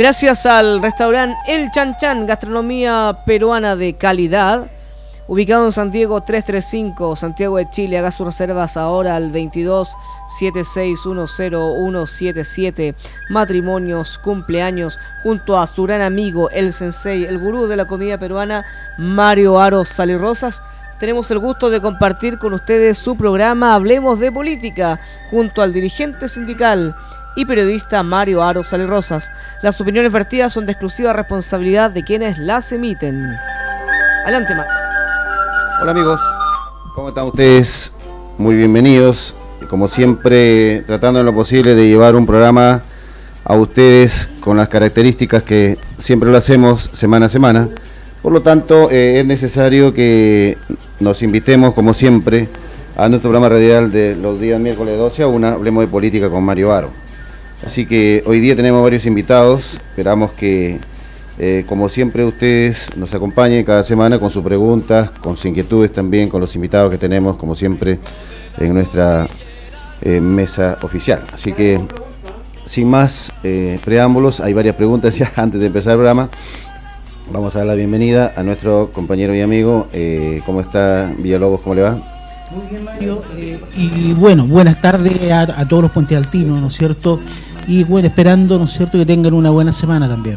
Gracias al restaurante El Chan Chan, gastronomía peruana de calidad. Ubicado en Santiago 335, Santiago de Chile, haga sus reservas ahora al 22 7610 Matrimonios, cumpleaños, junto a su gran amigo, el sensei, el gurú de la comida peruana, Mario Aro Salirosas. Tenemos el gusto de compartir con ustedes su programa Hablemos de Política, junto al dirigente sindical y periodista Mario Aro Salirosas. Las opiniones vertidas son de exclusiva responsabilidad de quienes las emiten. Adelante, Mario. Hola amigos, ¿cómo están ustedes? Muy bienvenidos. Como siempre, tratando en lo posible de llevar un programa a ustedes con las características que siempre lo hacemos semana a semana. Por lo tanto, eh, es necesario que nos invitemos, como siempre, a nuestro programa radial de los días miércoles 12 a 1, hablemos de política con Mario Aro. Así que hoy día tenemos varios invitados, esperamos que eh, como siempre, ustedes nos acompañen cada semana con sus preguntas, con sus inquietudes también, con los invitados que tenemos, como siempre, en nuestra eh, mesa oficial. Así que, sin más eh, preámbulos, hay varias preguntas ya antes de empezar el programa. Vamos a dar la bienvenida a nuestro compañero y amigo. ¿Cómo está Villalobos? ¿Cómo le va? Muy bien, Mario. y bueno, buenas tardes a, todos los puentealtinos, ¿no es cierto? Y bueno, esperando, ¿no es cierto?, que tengan una buena semana también.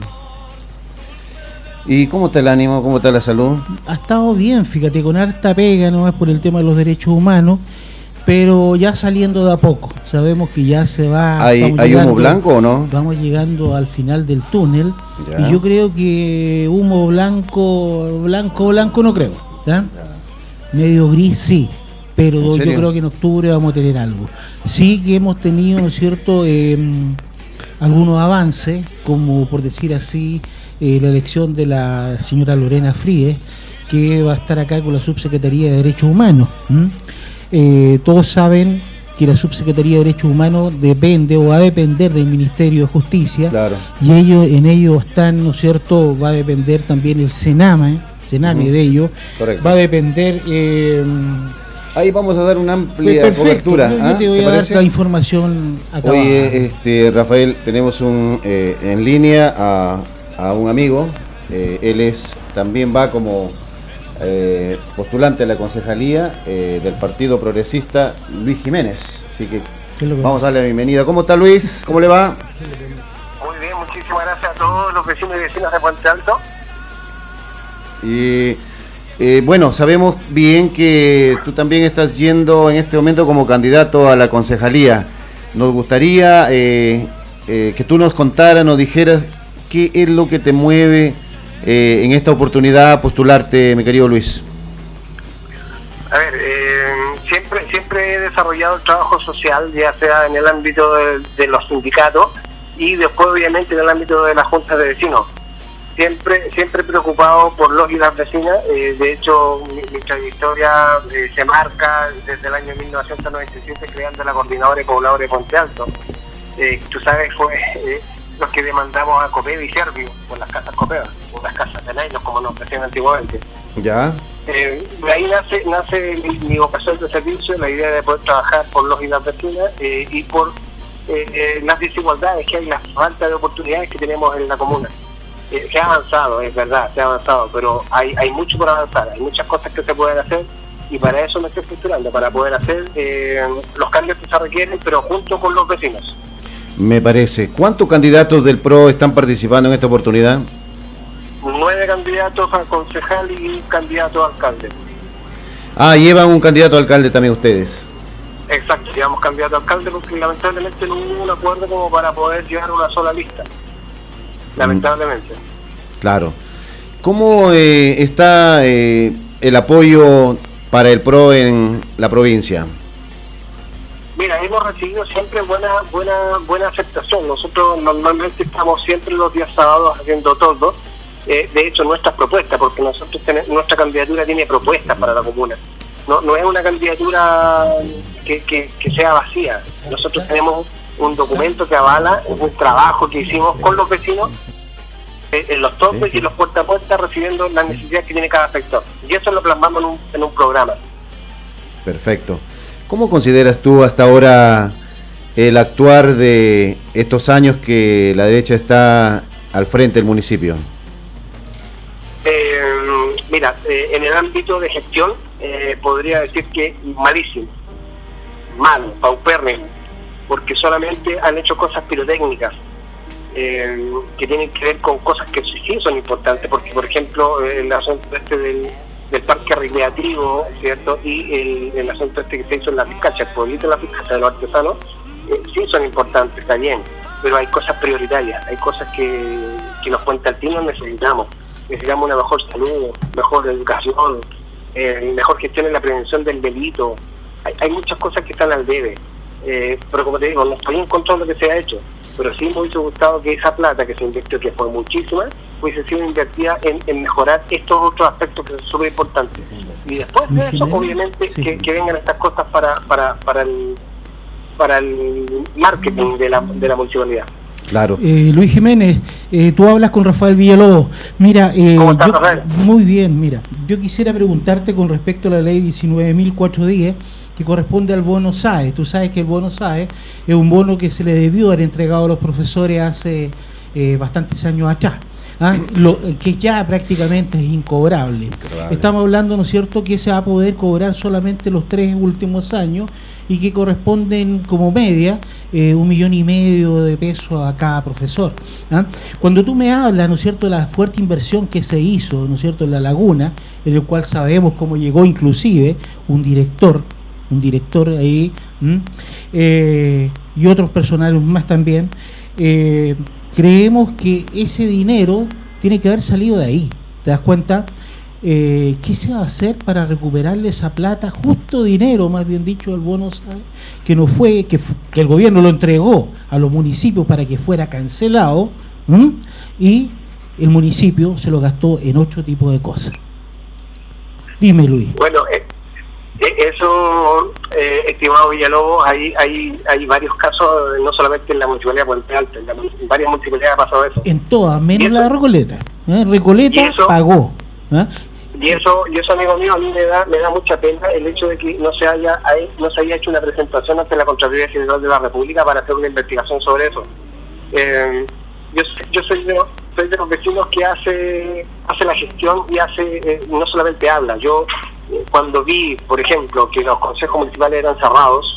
¿Y cómo está el ánimo? ¿Cómo está la salud? Ha estado bien, fíjate, con harta pega, no es por el tema de los derechos humanos, pero ya saliendo de a poco. Sabemos que ya se va. ¿Hay, humo blanco o no? Vamos llegando al final del túnel. Y yo creo que humo blanco, blanco, blanco no creo. Medio gris sí, pero yo creo que en octubre vamos a tener algo. Sí que hemos tenido, ¿no es cierto?, em, algunos avances, como por decir así eh, la elección de la señora Lorena Fríes, que va a estar acá con la Subsecretaría de Derechos Humanos. Eh, todos saben que la Subsecretaría de Derechos Humanos depende o va a depender del Ministerio de Justicia. Y ellos, en ellos están, ¿no es cierto? Va a depender también el Sename, Sename de ellos. Va a depender... Eh, Ahí vamos a dar una amplia cobertura. Yo, ¿ah? te voy a dar la información acá. Oye, este, Rafael, tenemos un, en línea a a un amigo. Eh, él es también va como eh, postulante a la concejalía eh, del Partido Progresista Luis Jiménez. Así que vamos a darle la bienvenida. ¿Cómo está Luis? ¿Cómo le va? Muy bien, muchísimas gracias a todos los vecinos y vecinas de Puente Alto. Y bueno, sabemos bien que tú también estás yendo en este momento como candidato a la concejalía. Nos gustaría que tú nos contaras, nos dijeras ¿Qué es lo que te mueve eh, en esta oportunidad a postularte, mi querido Luis? A ver, eh, siempre, siempre he desarrollado el trabajo social, ya sea en el ámbito de, los sindicatos y después obviamente en el ámbito de las juntas de vecinos. Siempre, siempre preocupado por los y las vecinas. Eh, de hecho, mi, trayectoria se marca desde el año 1997 creando la coordinadora de pobladores de Ponte Alto. tú sabes, fue los que demandamos a Copeda y Servio por las casas Copeda, por las casas de Nailos, como nos decían antiguamente. Ya. Eh, de ahí nace, nace mi, vocación de servicio, la idea de poder trabajar por los y las vecinas eh, y por eh, las desigualdades que hay, la falta de oportunidades que tenemos en la comuna. Se ha avanzado, es verdad, se ha avanzado, pero hay, hay mucho por avanzar, hay muchas cosas que se pueden hacer y para eso me estoy estructurando, para poder hacer los cambios que se requieren, pero junto con los vecinos me parece. ¿Cuántos candidatos del PRO están participando en esta oportunidad? Nueve candidatos a concejal y un candidato a alcalde. Ah, llevan un candidato a alcalde también ustedes. Exacto, llevamos candidato a alcalde porque lamentablemente no hubo un acuerdo como para poder llevar una sola lista. Lamentablemente. Claro. ¿Cómo eh, está eh, el apoyo para el PRO en la provincia? Mira, hemos recibido siempre buena buena buena aceptación. Nosotros normalmente estamos siempre los días sábados haciendo todo. Eh, de hecho, nuestras propuestas, porque nosotros nuestra candidatura tiene propuestas para la comuna. No, no es una candidatura que, que, sea vacía. Nosotros tenemos un documento que avala un trabajo que hicimos con los vecinos en los topes y los puerta a puerta recibiendo las necesidades que tiene cada sector. Y eso lo plasmamos en un, en un programa. Perfecto. ¿Cómo consideras tú hasta ahora el actuar de estos años que la derecha está al frente del municipio? Eh, mira, eh, en el ámbito de gestión eh, podría decir que malísimo, mal, paupérrimo, porque solamente han hecho cosas pirotécnicas que tienen que ver con cosas que sí son importantes, porque por ejemplo el asunto este del, parque recreativo, ¿cierto? Y el, el, asunto este que se hizo en la Vizcacha, el pueblito de la Vizcacha de los artesanos, sí son importantes, está bien, pero hay cosas prioritarias, hay cosas que, que los puentaltinos necesitamos necesitamos una mejor salud, mejor educación, eh, mejor gestión en la prevención del delito. Hay, muchas cosas que están al debe. Eh, pero como te digo, no estoy en contra de lo que se ha hecho, pero sí me hubiese gustado que esa plata que se invirtió, que fue muchísima, hubiese sido invertida en, mejorar estos otros aspectos que son súper importantes. Y después de eso, obviamente, que, vengan estas cosas para, para, para, el, para el marketing de la, de la municipalidad. Claro. Eh, Luis Jiménez, eh, tú hablas con Rafael Villalobos. Mira, eh, muy bien, mira, yo quisiera preguntarte con respecto a la ley 19.410 que corresponde al bono SAE. Tú sabes que el bono SAE es un bono que se le debió haber entregado a los profesores hace bastantes años atrás. ¿ah? Lo, que ya prácticamente es incobrable. Estamos hablando, ¿no es cierto?, que se va a poder cobrar solamente los tres últimos años y que corresponden como media eh, un millón y medio de pesos a cada profesor. ¿ah? Cuando tú me hablas, ¿no es cierto?, de la fuerte inversión que se hizo, ¿no es cierto?, en la laguna, en el cual sabemos cómo llegó inclusive un director, un director ahí, eh, y otros personales más también, eh, creemos que ese dinero tiene que haber salido de ahí. ¿Te das cuenta? Eh, ¿Qué se va a hacer para recuperarle esa plata, justo dinero, más bien dicho, el bono que no fue, que, el gobierno lo entregó a los municipios para que fuera cancelado y el municipio se lo gastó en ocho tipos de cosas? Dime, Luis. Bueno, eh, eso, eh, estimado Villalobos, hay, hay, hay varios casos, no solamente en la municipalidad de Puente Alto, en, varias municipalidades ha pasado eso. En todas, menos la de Recoleta. ¿eh? Recoleta pagó. Y eso, y eso, amigo mío, a mí me da, me da mucha pena el hecho de que no se haya no se haya hecho una presentación ante la Contraloría General de la República para hacer una investigación sobre eso. yo, yo soy de, soy de los vecinos que hace hace la gestión y hace no solamente habla. Yo cuando vi, por ejemplo, que los consejos municipales eran cerrados,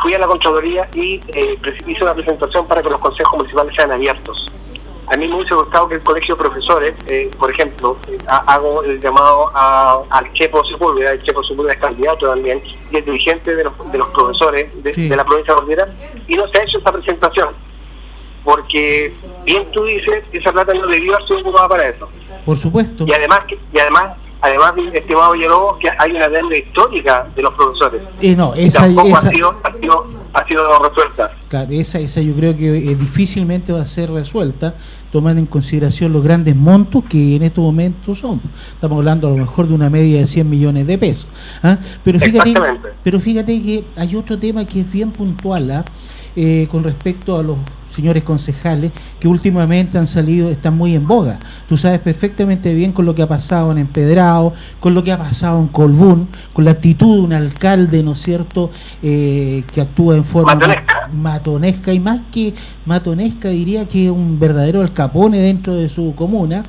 fui a la Contraloría y eh, hice una presentación para que los consejos municipales sean abiertos. A mí me hubiese gustado que el colegio de profesores, eh, por ejemplo, eh, hago el llamado al Chepo Sepúlveda, el Chepo Sepúlveda es candidato también, y es dirigente de los, de los profesores de, la provincia de Cordillera, y no se ha hecho esta presentación, porque bien tú dices, esa plata no debió haber sido ocupada para eso. Por supuesto. Y además, y además Además, estimado Villalobos, que hay una deuda histórica de los profesores. Y no, esa, tampoco ha, sido, ha, sido, resuelta. Claro, esa, esa yo creo que eh, difícilmente va a ser resuelta, tomando en consideración los grandes montos que en estos momentos son. Estamos hablando a lo mejor de una media de 100 millones de pesos. ¿ah? Pero, fíjate, pero fíjate que hay otro tema que es bien puntual ¿ah? eh, con respecto a los señores concejales, que últimamente han salido, están muy en boga. Tú sabes perfectamente bien con lo que ha pasado en Empedrado, con lo que ha pasado en Colbún, con la actitud de un alcalde, ¿no es cierto?, eh, que actúa en forma matonesca. y más que matonesca diría que es un verdadero alcapone dentro de su comuna.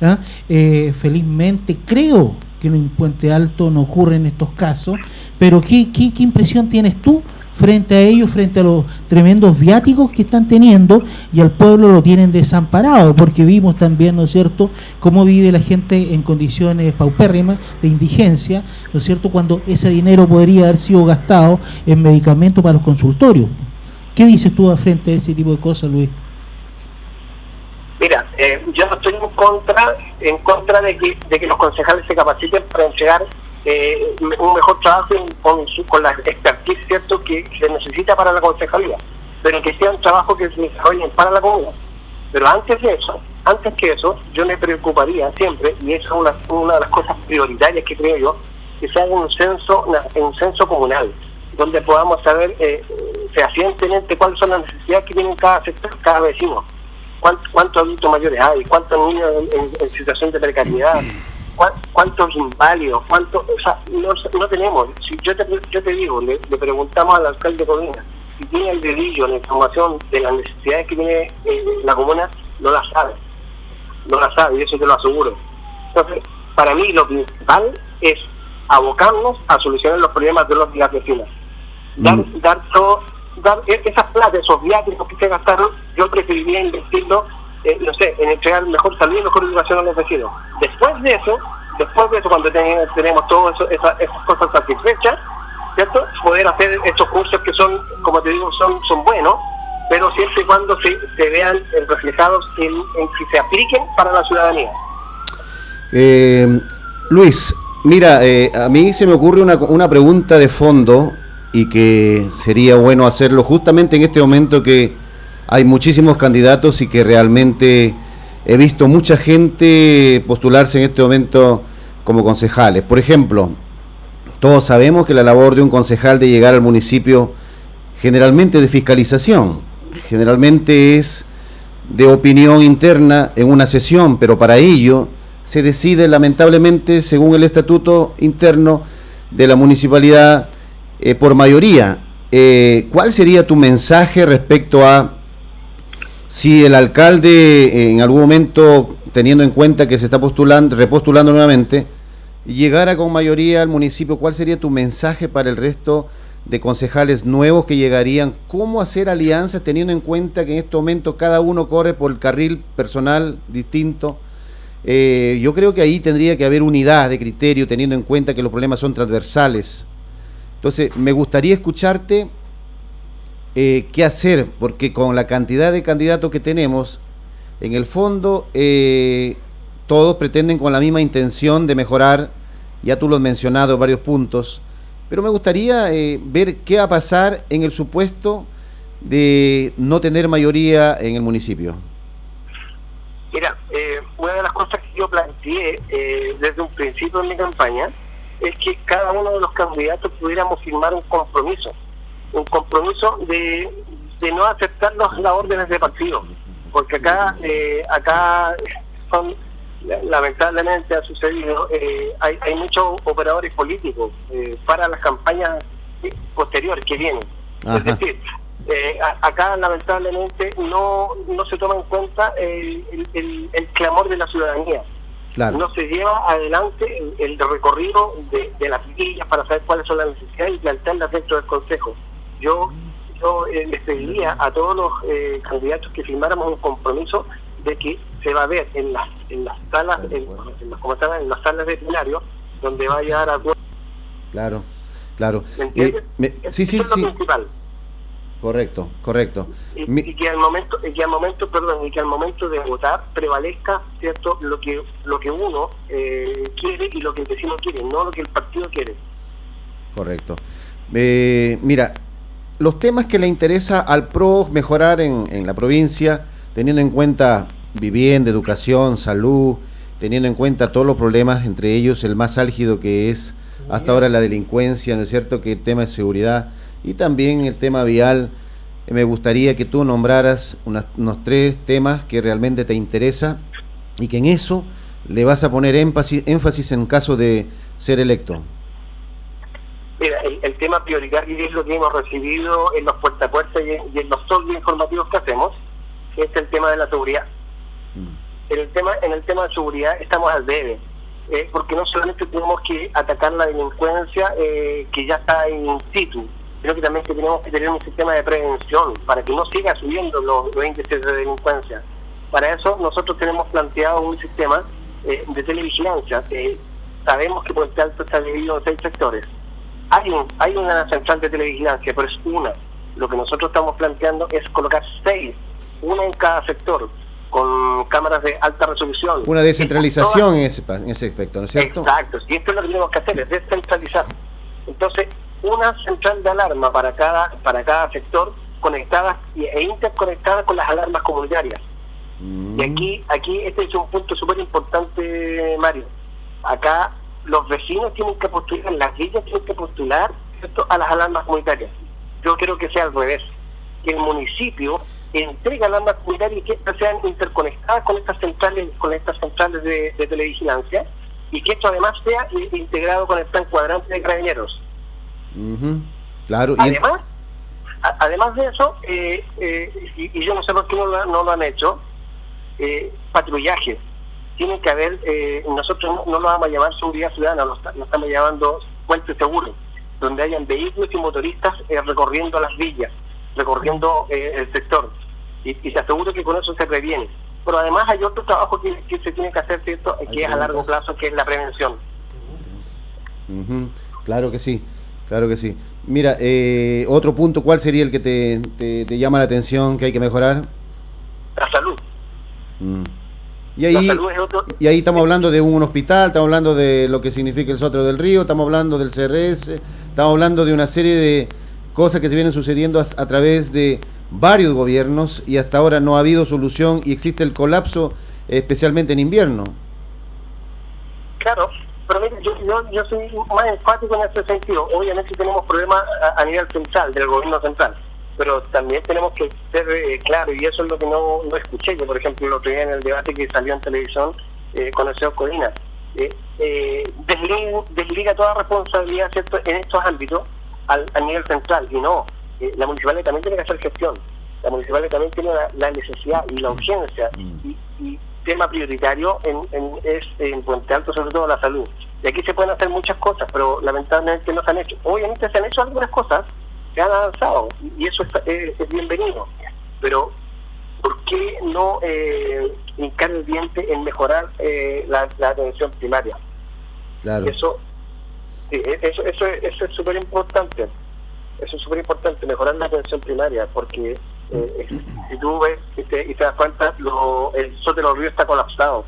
¿ah? Eh, felizmente creo que en Puente Alto no ocurren estos casos, pero ¿qué, qué, qué impresión tienes tú? Frente a ellos, frente a los tremendos viáticos que están teniendo y al pueblo lo tienen desamparado, porque vimos también, ¿no es cierto?, cómo vive la gente en condiciones paupérrimas de indigencia, ¿no es cierto?, cuando ese dinero podría haber sido gastado en medicamentos para los consultorios. ¿Qué dices tú frente a ese tipo de cosas, Luis? Mira, eh, yo no estoy en contra, en contra de que, de que los concejales se capaciten para entregar eh, un mejor trabajo con, la expertise cierto que se necesita para la concejalía, pero que sea un trabajo que se desarrolle para la comunidad. Pero antes de eso, antes que eso, yo me preocuparía siempre, y eso es una, una de las cosas prioritarias que creo yo, que se haga un censo, un censo comunal, donde podamos saber eh, fehacientemente cuáles son las necesidades que tienen cada sector, cada vecino, cuántos adultos mayores hay, cuántos niños en situación de precariedad cuántos inválidos, cuántos, o sea, no, tenemos. Si yo te, yo te digo, le, preguntamos al alcalde de Colina si tiene el dedillo, la información de las necesidades que tiene eh, la comuna, no la sabe. no la sabe, y eso te lo aseguro. Entonces, para mí lo principal es abocarnos a solucionar los problemas de los días vecinos. Dar, mm. dar, todo, dar e-, esas plata, esos viáticos que se gastaron, yo preferiría invertirlo, eh, no sé, en entregar mejor salud y mejor educación a los vecinos. Después de eso, después de eso, cuando tenemos todas esas cosas satisfechas, ¿cierto? Poder hacer estos cursos que son, como te digo, son, son buenos, pero siempre y cuando se, se vean reflejados en, en que se apliquen para la ciudadanía. Eh, Luis, mira, eh, a mí se me ocurre una, una pregunta de fondo y que sería bueno hacerlo justamente en este momento que hay muchísimos candidatos y que realmente he visto mucha gente postularse en este momento como concejales. Por ejemplo, todos sabemos que la labor de un concejal de llegar al municipio generalmente de fiscalización, generalmente es de opinión interna en una sesión, pero para ello se decide lamentablemente, según el estatuto interno de la municipalidad, eh, por mayoría. Eh, ¿Cuál sería tu mensaje respecto a si el alcalde eh, en algún momento, teniendo en cuenta que se está postulando, repostulando nuevamente, llegara con mayoría al municipio, ¿cuál sería tu mensaje para el resto de concejales nuevos que llegarían? ¿Cómo hacer alianzas teniendo en cuenta que en este momento cada uno corre por el carril personal distinto? Eh, yo creo que ahí tendría que haber unidad de criterio teniendo en cuenta que los problemas son transversales. Entonces, me gustaría escucharte eh, qué hacer, porque con la cantidad de candidatos que tenemos, en el fondo eh, todos pretenden con la misma intención de mejorar, ya tú lo has mencionado varios puntos, pero me gustaría ver qué va a pasar en el supuesto de no tener mayoría en el municipio. Mira, eh, una de las cosas que yo planteé eh, desde un principio en mi campaña es que cada uno de los candidatos pudiéramos firmar un compromiso, un compromiso de, no aceptar las órdenes de partido, porque acá, eh, acá son, lamentablemente ha sucedido, hay, hay muchos operadores políticos para las campañas posteriores que vienen. Es decir, eh, acá lamentablemente no, no se toma en cuenta el, el, clamor de la ciudadanía. No se lleva adelante el, recorrido de, de, las villas para saber cuáles son las necesidades y plantearlas dentro del Consejo. Yo, yo eh, les pediría a todos los eh, candidatos que firmáramos un compromiso de que se va a ver en las, en las salas, en, las, en las salas de plenario, donde va a llegar a... Claro, claro. ¿Me sí, sí, es lo principal. Correcto, correcto. Y, que al momento, y que al momento, perdón, y que al momento de votar prevalezca, cierto, lo que lo que uno eh, quiere y lo que el vecino quiere, no lo que el partido quiere. Correcto. Eh, mira, los temas que le interesa al PRO mejorar en, en la provincia, teniendo en cuenta vivienda, educación, salud, teniendo en cuenta todos los problemas, entre ellos el más álgido que es hasta ahora la delincuencia, ¿no es cierto? Que el tema de seguridad y también el tema vial. Me gustaría que tú nombraras unos tres temas que realmente te interesa y que en eso le vas a poner énfasis, énfasis en caso de ser electo. Mira, el, tema prioritario es lo que hemos recibido en los puerta a puerta y en, los soldos informativos que hacemos, es el tema de la seguridad. Mm. En, el tema, en el tema de seguridad estamos al debe, eh, porque no solamente tenemos que atacar la delincuencia eh, que ya está in situ, creo que también tenemos que tener un sistema de prevención para que no siga subiendo los, índices de delincuencia. Para eso nosotros tenemos planteado un sistema eh, de televigilancia. sabemos que Puente Alto está dividido en seis sectores. Hay, hay una central de televigilancia, pero es una. Lo que nosotros estamos planteando es colocar seis, una en cada sector, con cámaras de alta resolución. Una descentralización en, ese, en ese aspecto, ¿no es cierto? Exacto, y esto es lo que tenemos que hacer, es descentralizar. Entonces, una central de alarma para cada para cada sector conectada e interconectada con las alarmas comunitarias. Y aquí aquí este es un punto súper importante, Mario. Acá los vecinos tienen que postular, las villas tienen que postular a las alarmas comunitarias. Yo quiero que sea al revés, que el municipio entregue alarmas comunitarias y que estas sean interconectadas con estas centrales con estas centrales de, de televigilancia y que esto además sea integrado con el plan cuadrante de carabineros Claro. Además, además de eso, eh, eh, y, yo no sé por qué no lo, han hecho, eh, patrullaje. Tiene que haber, eh, nosotros no, lo vamos a llamar seguridad ciudadana, lo, estamos llamando puente seguro, donde hayan vehículos y motoristas eh, recorriendo las villas, recorriendo eh, el sector. Y, se asegura que con eso se previene. Pero además hay otro trabajo que, se tiene que hacer, ¿cierto? que es a largo plazo, que es la prevención. Claro que sí, claro que sí. Mira, otro punto, ¿cuál sería el que te, te, llama la atención que hay que mejorar? La salud. Mm. Y ahí, y ahí estamos hablando de un hospital, estamos hablando de lo que significa el Sotro del Río, estamos hablando del CRS, estamos hablando de una serie de cosas que se vienen sucediendo a, través de varios gobiernos y hasta ahora no ha habido solución y existe el colapso, especialmente en invierno. Claro, pero mire, yo, yo, soy más enfático en ese sentido. Obviamente tenemos problemas a nivel central, del gobierno central pero también tenemos que ser eh, claros, y eso es lo que no, no escuché. Yo, por ejemplo, lo que en el debate que salió en televisión eh, con el señor Codina, eh, eh desliga, toda responsabilidad ¿cierto? en estos ámbitos al, a nivel central, y no, la municipalidad también tiene que hacer gestión, la municipalidad también tiene la, necesidad y la urgencia, mm. y, tema prioritario en, en, es en Puente Alto, sobre todo la salud. Y aquí se pueden hacer muchas cosas, pero lamentablemente no se han hecho. Obviamente se han hecho algunas cosas, se han avanzado y eso es, bienvenido. Pero, ¿por qué no eh, hincar el diente en mejorar eh, la, atención primaria? Claro. Eso, e, eso, eso, eso es súper importante. Eso es súper importante, mejorar la atención primaria, porque eh, si tú ves y te, das cuenta, lo, el sol de los ríos está colapsado.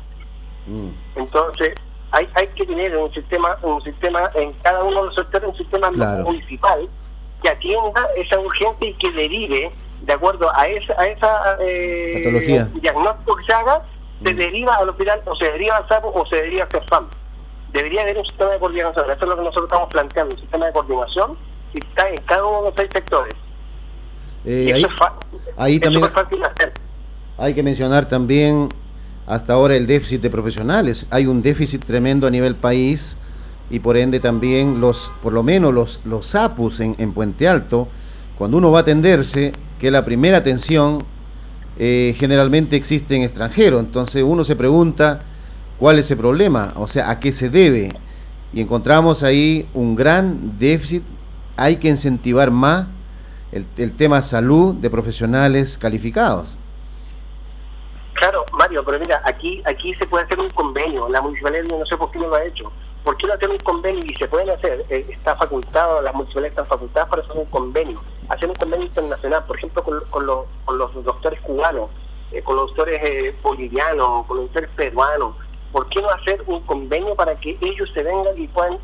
Mm. Entonces, hay, hay que tener un sistema un sistema en cada uno de los sectores un sistema municipal que atienda esa urgencia y que derive, de acuerdo a esa, a esa eh, diagnóstico que se haga, se mm. deriva al hospital o se deriva al SAPO o se deriva al CEFAM. Debería haber un sistema de coordinación. Eso es lo que nosotros estamos planteando, un sistema de coordinación que está en cada uno de los seis sectores. Eh, ahí, ahí también hay que mencionar también hasta ahora el déficit de profesionales. Hay un déficit tremendo a nivel país y por ende también los, por lo menos los, los APUS en, en Puente Alto, cuando uno va a atenderse, que la primera atención eh, generalmente existe en extranjero, entonces uno se pregunta cuál es el problema, o sea, a qué se debe, y encontramos ahí un gran déficit, hay que incentivar más el, el tema salud de profesionales calificados. Claro, Mario, pero mira, aquí aquí se puede hacer un convenio, la municipalidad no sé por qué no lo ha hecho, ¿por qué no hacer un convenio? Y se pueden hacer, eh, está facultado, las municipalidades están facultadas para hacer un convenio, hacer un convenio internacional, por ejemplo, con, con, los doctores cubanos, eh, con los doctores eh, bolivianos, con los doctores peruanos. ¿Por qué no hacer un convenio para que ellos se vengan y puedan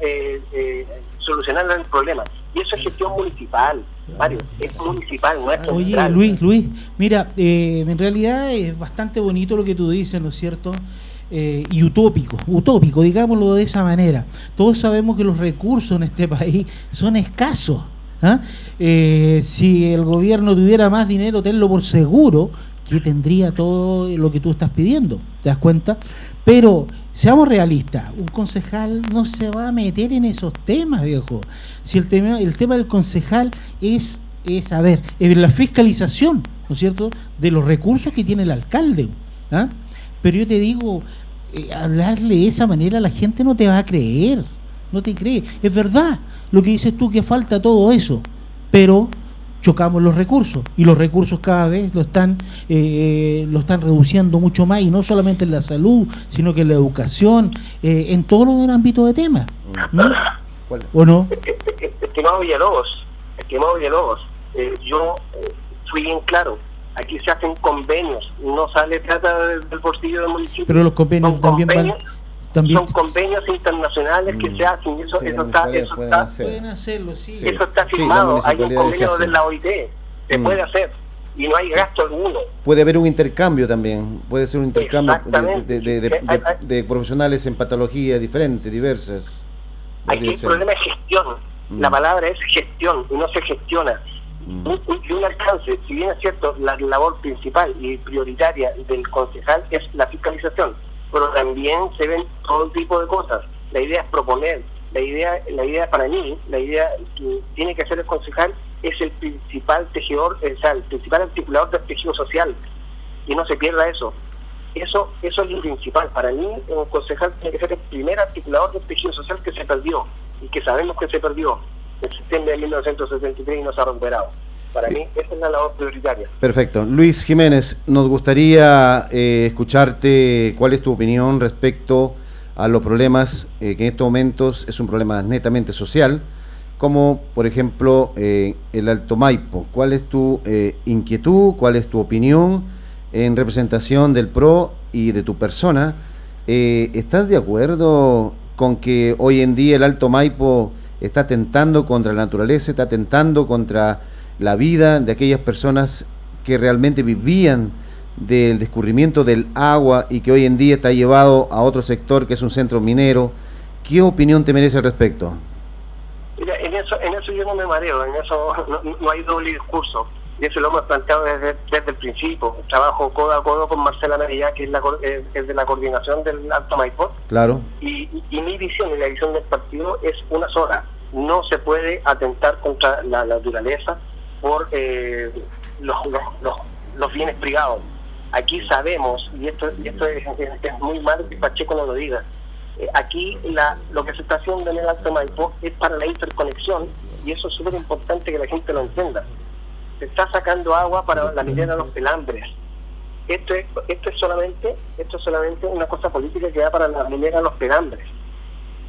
solucionar el problema? Y eso es gestión municipal, Mario, es municipal, no es Oye, Luis, Luis, mira, en realidad es bastante bonito lo que tú dices, ¿no es cierto? Eh, y utópico, utópico, digámoslo de esa manera. Todos sabemos que los recursos en este país son escasos. ¿ah? Eh, si el gobierno tuviera más dinero, tenlo por seguro que tendría todo lo que tú estás pidiendo, ¿te das cuenta? Pero seamos realistas, un concejal no se va a meter en esos temas, viejo. Si el tema, el tema del concejal es, es a ver, es la fiscalización, ¿no es cierto?, de los recursos que tiene el alcalde. ¿ah? Pero yo te digo, eh, hablarle de esa manera a la gente no te va a creer, no te cree. Es verdad lo que dices tú que falta todo eso, pero chocamos los recursos y los recursos cada vez lo están eh, eh, lo están reduciendo mucho más y no solamente en la salud sino que en la educación en todos los ámbitos de temas ¿o no? estimado Villalobos estimado Villalobos yo fui bien claro aquí se hacen convenios, no sale plata del, bolsillo del municipio. Pero los convenios también van, también son convenios internacionales que mm. se hacen, eso, eso está, eso está, pueden hacerlo, sí. Eso está firmado, hay un convenio de la OIT, se mm. puede hacer y no hay gasto alguno. Puede haber un intercambio también, puede ser un intercambio de, de, de, de, profesionales en patologías diferentes, diversas. Aquí el problema es gestión, la mm. palabra es gestión y no se gestiona y un alcance, si bien es cierto, la labor principal y prioritaria del concejal es la fiscalización, pero también se ven todo tipo de cosas. La idea es proponer, la idea, la idea para mí, la idea que tiene que hacer el concejal es el principal tejedor, o sea, el principal articulador del tejido social, y no se pierda eso. Eso, eso es lo principal. Para mí, un concejal tiene que ser el primer articulador del tejido social que se perdió y que sabemos que se perdió en septiembre de 1973 y no ha recuperado. Para mí, esa es la labor prioritaria. Perfecto. Luis Jiménez, nos gustaría eh, escucharte cuál es tu opinión respecto a los problemas eh, que en estos momentos es un problema netamente social, como por ejemplo eh, el Alto Maipo. ¿Cuál es tu inquietud, cuál es tu opinión en representación del PRO y de tu persona? ¿Estás de acuerdo con que hoy en día el Alto Maipo está atentando contra la naturaleza, está atentando contra la vida de aquellas personas que realmente vivían del descubrimiento del agua y que hoy en día está llevado a otro sector que es un centro minero. ¿Qué opinión te merece al respecto? Mira, en eso, en eso yo no me mareo, en eso no, hay doble discurso. Y eso lo hemos planteado desde, desde el principio. Trabajo codo a codo con Marcela María, que es, la, es de la coordinación del Alto Maipó. Claro. Y, y mi visión y la visión del partido es una sola. No se puede atentar contra la naturaleza, por eh, los, los, bienes privados. Aquí sabemos, y esto, esto es, muy malo que Pacheco no lo diga, eh, aquí la, lo que se está haciendo en el Alto Maipo es para la interconexión y eso es súper importante que la gente lo entienda. Se está sacando agua para la minera de los pelambres. Esto es, esto es solamente esto es solamente una cosa política que da para la minera de los pelambres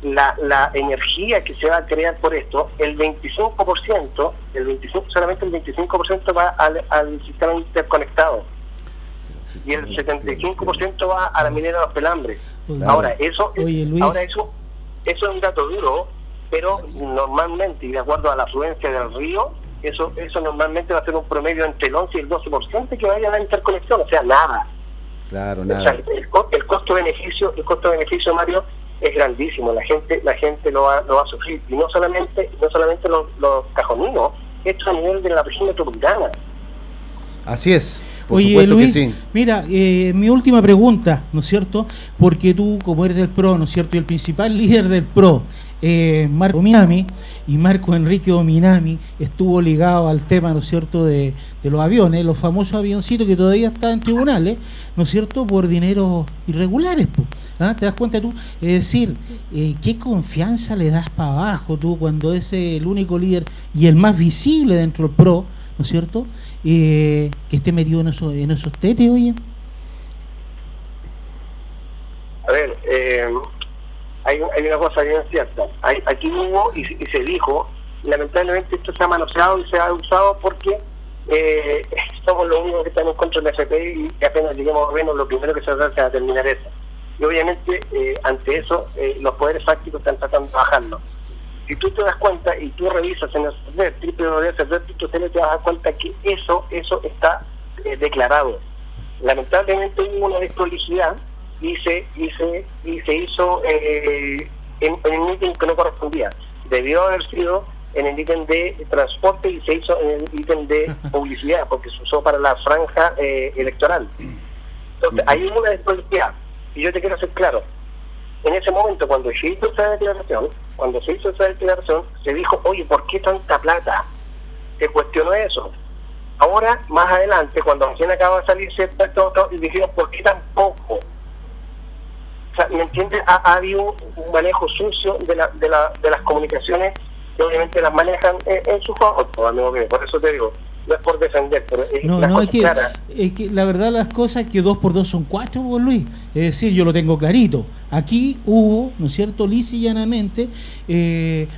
la, la energía que se va a crear por esto, el 25%, el 25, solamente el 25% va al, al sistema interconectado y el 75% va a la minera de los pelambres. Ahora, eso, ahora eso, eso es un dato duro, pero normalmente, y de acuerdo a la afluencia del río, eso eso normalmente va a ser un promedio entre el 11 y el 12% que vaya a la interconexión, o sea, nada. Claro, nada. el, el costo-beneficio, el costo-beneficio, Mario, es grandísimo, la gente la gente lo va, lo va a sufrir y no solamente no solamente los, los cajoninos, esto a nivel de la región metropolitana. Así es. Oye, Luis, mira, eh, mi última pregunta, ¿no es cierto? Porque tú, como eres del PRO, ¿no es cierto? Y el principal líder del PRO, eh, Marco Minami, y Marco Enrique Minami estuvo ligado al tema, ¿no es cierto?, de, los aviones, los famosos avioncitos que todavía están en tribunales, ¿no es cierto?, por dinero irregulares, ¿Ah? ¿Te das cuenta tú? Es decir, eh, ¿qué confianza le das para abajo tú cuando es el único líder y el más visible dentro del PRO, ¿no es cierto?, eh, que esté metido en esos, en esos tetes, oye. A ver, eh, hay, hay, una cosa bien cierta. Hay, aquí hubo y, se dijo, lamentablemente esto se ha manoseado y se ha usado porque eh, somos los únicos que estamos contra del FP y apenas lleguemos a menos lo primero que se hacer es terminar eso. Y obviamente eh, ante eso eh, los poderes fácticos están tratando de bajarlo si tú te das cuenta y tú revisas en el www.cert.cl te vas a dar cuenta que eso eso está eh, declarado. Lamentablemente hubo una desprolijidad y se, y se, y se hizo eh, en, en, un ítem que no correspondía. Debió haber sido en el ítem de transporte y se hizo en el ítem de publicidad, porque se usó para la franja eh, electoral. Entonces, hay una desprolijidad. Y yo te quiero hacer claro, en ese momento, cuando se hizo esa declaración, cuando se hizo esa declaración, se dijo, oye, ¿por qué tanta plata? Se cuestionó eso. Ahora, más adelante, cuando recién acaba de salir cierto y dijeron, ¿por qué tan poco? O sea, ¿me entiendes? Ha, habido un manejo sucio de, la, de, la, de las comunicaciones que obviamente las manejan en, su favor, pues, por eso te digo, no es por defender, pero es no, no, es que, la verdad las cosas es que dos por dos son cuatro, Luis. Es decir, yo lo tengo clarito. Aquí hubo, ¿no es cierto?, lisa y llanamente, eh,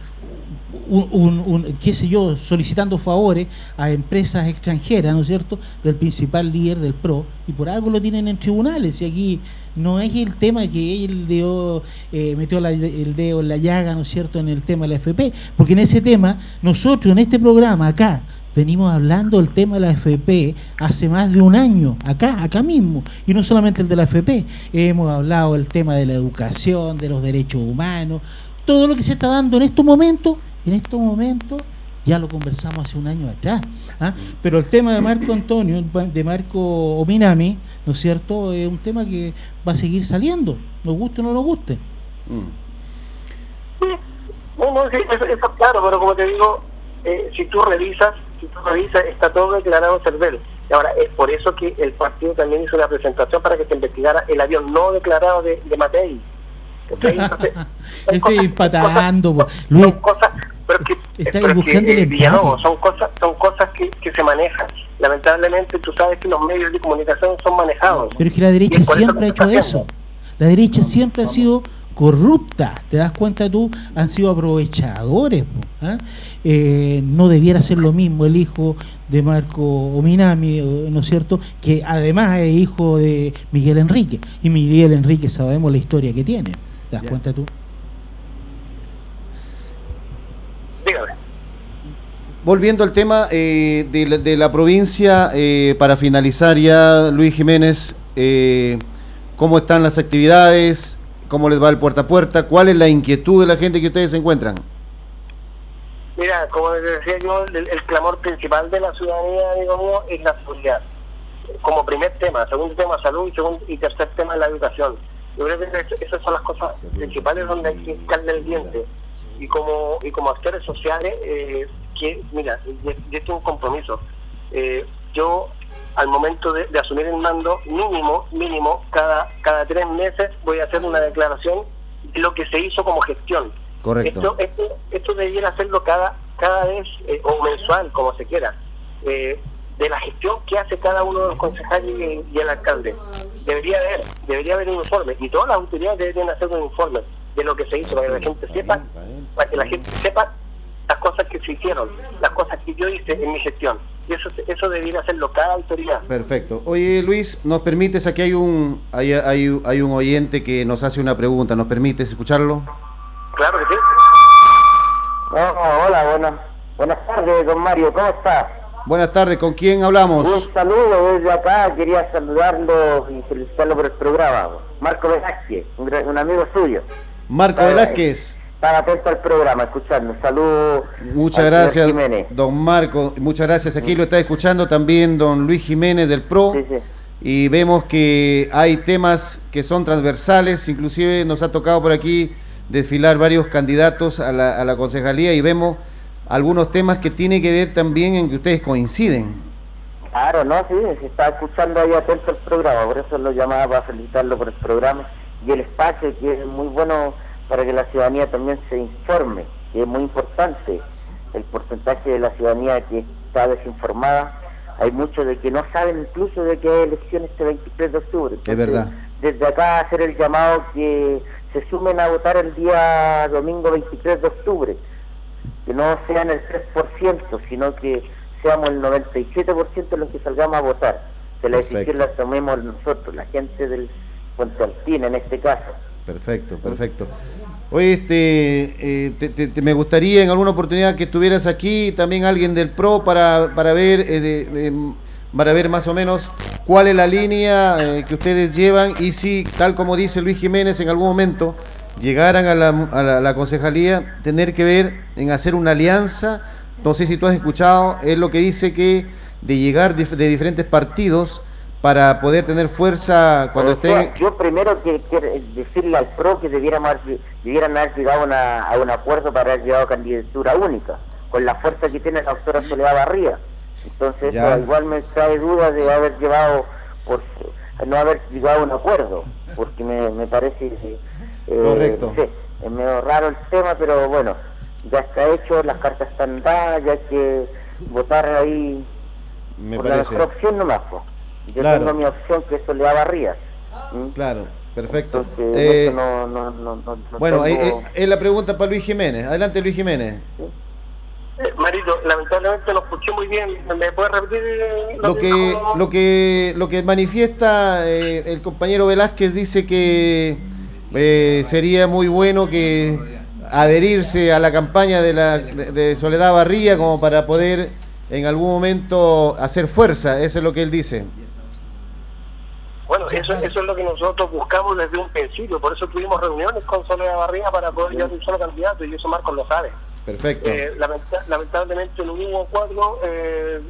un, qué sé yo, solicitando favores a empresas extranjeras, ¿no es cierto?, del principal líder del PRO, y por algo lo tienen en tribunales, y aquí no es el tema que él dio, eh, metió el dedo en la llaga, ¿no es cierto?, en el tema de la FP, porque en ese tema, nosotros en este programa, acá, venimos hablando del tema de la FP hace más de un año, acá, acá mismo, y no solamente el de la FP, hemos hablado del tema de la educación, de los derechos humanos, todo lo que se está dando en estos momentos, en estos momentos ya lo conversamos hace un año atrás. ¿ah? Pero el tema de Marco Antonio, de Marco Ominami, ¿no es cierto? Es un tema que va a seguir saliendo, nos guste o no nos guste. No, no, claro, pero como te digo, eh, si tú revisas, si tú revisas, está todo declarado CERVEL. Ahora, es por eso que el partido también hizo una presentación para que se investigara el avión no declarado de, de Matei. Estoy empatando, Luis. Cosas, pero que, buscando el eh, son cosas, son cosas que, que, se manejan. Lamentablemente, tú sabes que los medios de comunicación son manejados. Pero es que la derecha siempre ha hecho eso. La derecha siempre ha sido corrupta, ¿te das cuenta tú? Han sido aprovechadores. ¿ah? Eh, no debiera ser lo mismo el hijo de Marco Ominami, ¿no es cierto? Que además es hijo de Miguel Enrique. Y Miguel Enrique sabemos la historia que tiene. ¿Te das cuenta tú? Dígame. Volviendo al tema eh, de, la, provincia, eh, para finalizar ya, Luis Jiménez, ¿cómo están las actividades? ¿Cómo les va el puerta a puerta? ¿Cuál es la inquietud de la gente que ustedes encuentran? Mira, como les decía yo, el, clamor principal de la ciudadanía, digo mío, es la seguridad. Como primer tema, segundo tema, salud y, segundo, y tercer tema, la educación. Yo creo que esas son las cosas principales donde hay que quitarle el diente. Y como, y como actores sociales, eh, mira, yo, tengo un compromiso. Eh, yo al momento de, asumir el mando, mínimo, mínimo, cada, cada tres meses voy a hacer una declaración de lo que se hizo como gestión. Correcto. Esto, esto, debiera hacerlo cada, cada vez eh, o mensual, como se quiera, eh, de la gestión que hace cada uno de los concejales y, el alcalde. Debería haber, debería haber un informe y todas las autoridades deberían hacer un informe de lo que se hizo para que la gente sepa, para que la gente sepa las cosas que se hicieron, las cosas que yo hice en mi gestión. Y eso, eso debería hacerlo cada autoridad. Perfecto. Oye, Luis, ¿nos permites? Aquí hay un, hay, hay, hay un oyente que nos hace una pregunta. ¿Nos permites escucharlo? Claro que sí. hola, buenas, buenas tardes, don Mario. ¿Cómo estás? Buenas tardes, ¿con quién hablamos? Un saludo desde acá, quería saludarlo y felicitarlo por el programa. Marco Velázquez, un, amigo suyo. Marco Velázquez están atentos al programa, escuchando. Saludos. Muchas gracias, don Marco. Muchas gracias. Aquí lo está escuchando también don Luis Jiménez del PRO. Y vemos que hay temas que son transversales, inclusive nos ha tocado por aquí desfilar varios candidatos a la, a la concejalía y vemos algunos temas que tienen que ver también en que ustedes coinciden. Claro, no, sí, se está escuchando ahí atento al programa, por eso lo llamaba para felicitarlo por el programa y el espacio que es muy bueno para que la ciudadanía también se informe, que es muy importante el porcentaje de la ciudadanía que está desinformada. Hay muchos de que no saben incluso de que hay elecciones este 23 de octubre. es verdad. Desde acá hacer el llamado que se sumen a votar el día domingo 23 de octubre, que no sean el 3%, sino que seamos el 97% los que salgamos a votar. Que la decisión la tomemos nosotros, la gente del Puente Alpina en este caso. Perfecto, perfecto. Oye, este, eh, me gustaría en alguna oportunidad que estuvieras aquí, también alguien del PRO, para, para, ver, eh, para ver más o menos cuál es la línea eh, que ustedes llevan y si, tal como dice Luis Jiménez, en algún momento llegaran a la, a la concejalía, tener que ver en hacer una alianza. No sé si tú has escuchado, es lo que dice que de llegar de diferentes partidos para poder tener fuerza cuando esté... Yo primero quiero decirle al PRO que debieran haber, debieran haber llegado a un acuerdo para haber llegado a candidatura única, con la fuerza que tiene la doctora Soledad Barría. Entonces igual me trae duda de haber llevado, por no haber llegado a un acuerdo, porque me, me parece... Eh, Correcto. es medio raro el tema, pero bueno, ya está hecho, las cartas están dadas, ya hay que votar ahí me por parece. la opción nomás. Pues. Yo tengo mi opción que eso le da barrías. Claro, perfecto. Eh, bueno, es la pregunta para Luis Jiménez. Adelante, Luis Jiménez. Eh, Marito, lamentablemente lo escuché muy bien. ¿Me puede repetir lo, que, lo que lo que manifiesta eh, el compañero Velázquez dice que sería muy bueno que adherirse a la campaña de, la, de Soledad Barría como para poder en algún momento hacer fuerza, eso es lo que él dice. Bueno, eso, eso es lo que nosotros buscamos desde un principio, por eso tuvimos reuniones con Soledad Barriga para poder llevar un solo candidato y eso Marcos lo sabe. Perfecto. Eh, lamentablemente no hubo acuerdo, eh,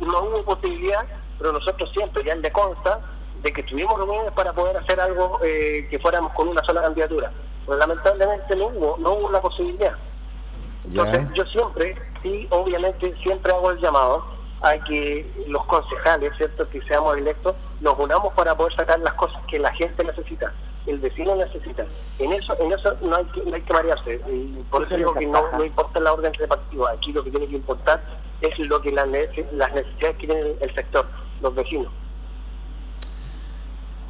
no hubo posibilidad, pero nosotros siempre, ya le consta, de que tuvimos reuniones para poder hacer algo eh, que fuéramos con una sola candidatura. Pero lamentablemente no hubo, no hubo la posibilidad. Entonces yo siempre, sí, obviamente siempre hago el llamado a que los concejales, ¿cierto?, que seamos electos, nos unamos para poder sacar las cosas que la gente necesita, el vecino necesita. En eso en eso no hay que, no hay que marearse. Y por eso digo que no, no importa la orden repartida, aquí lo que tiene que importar es lo que las necesidades que tiene el sector, los vecinos.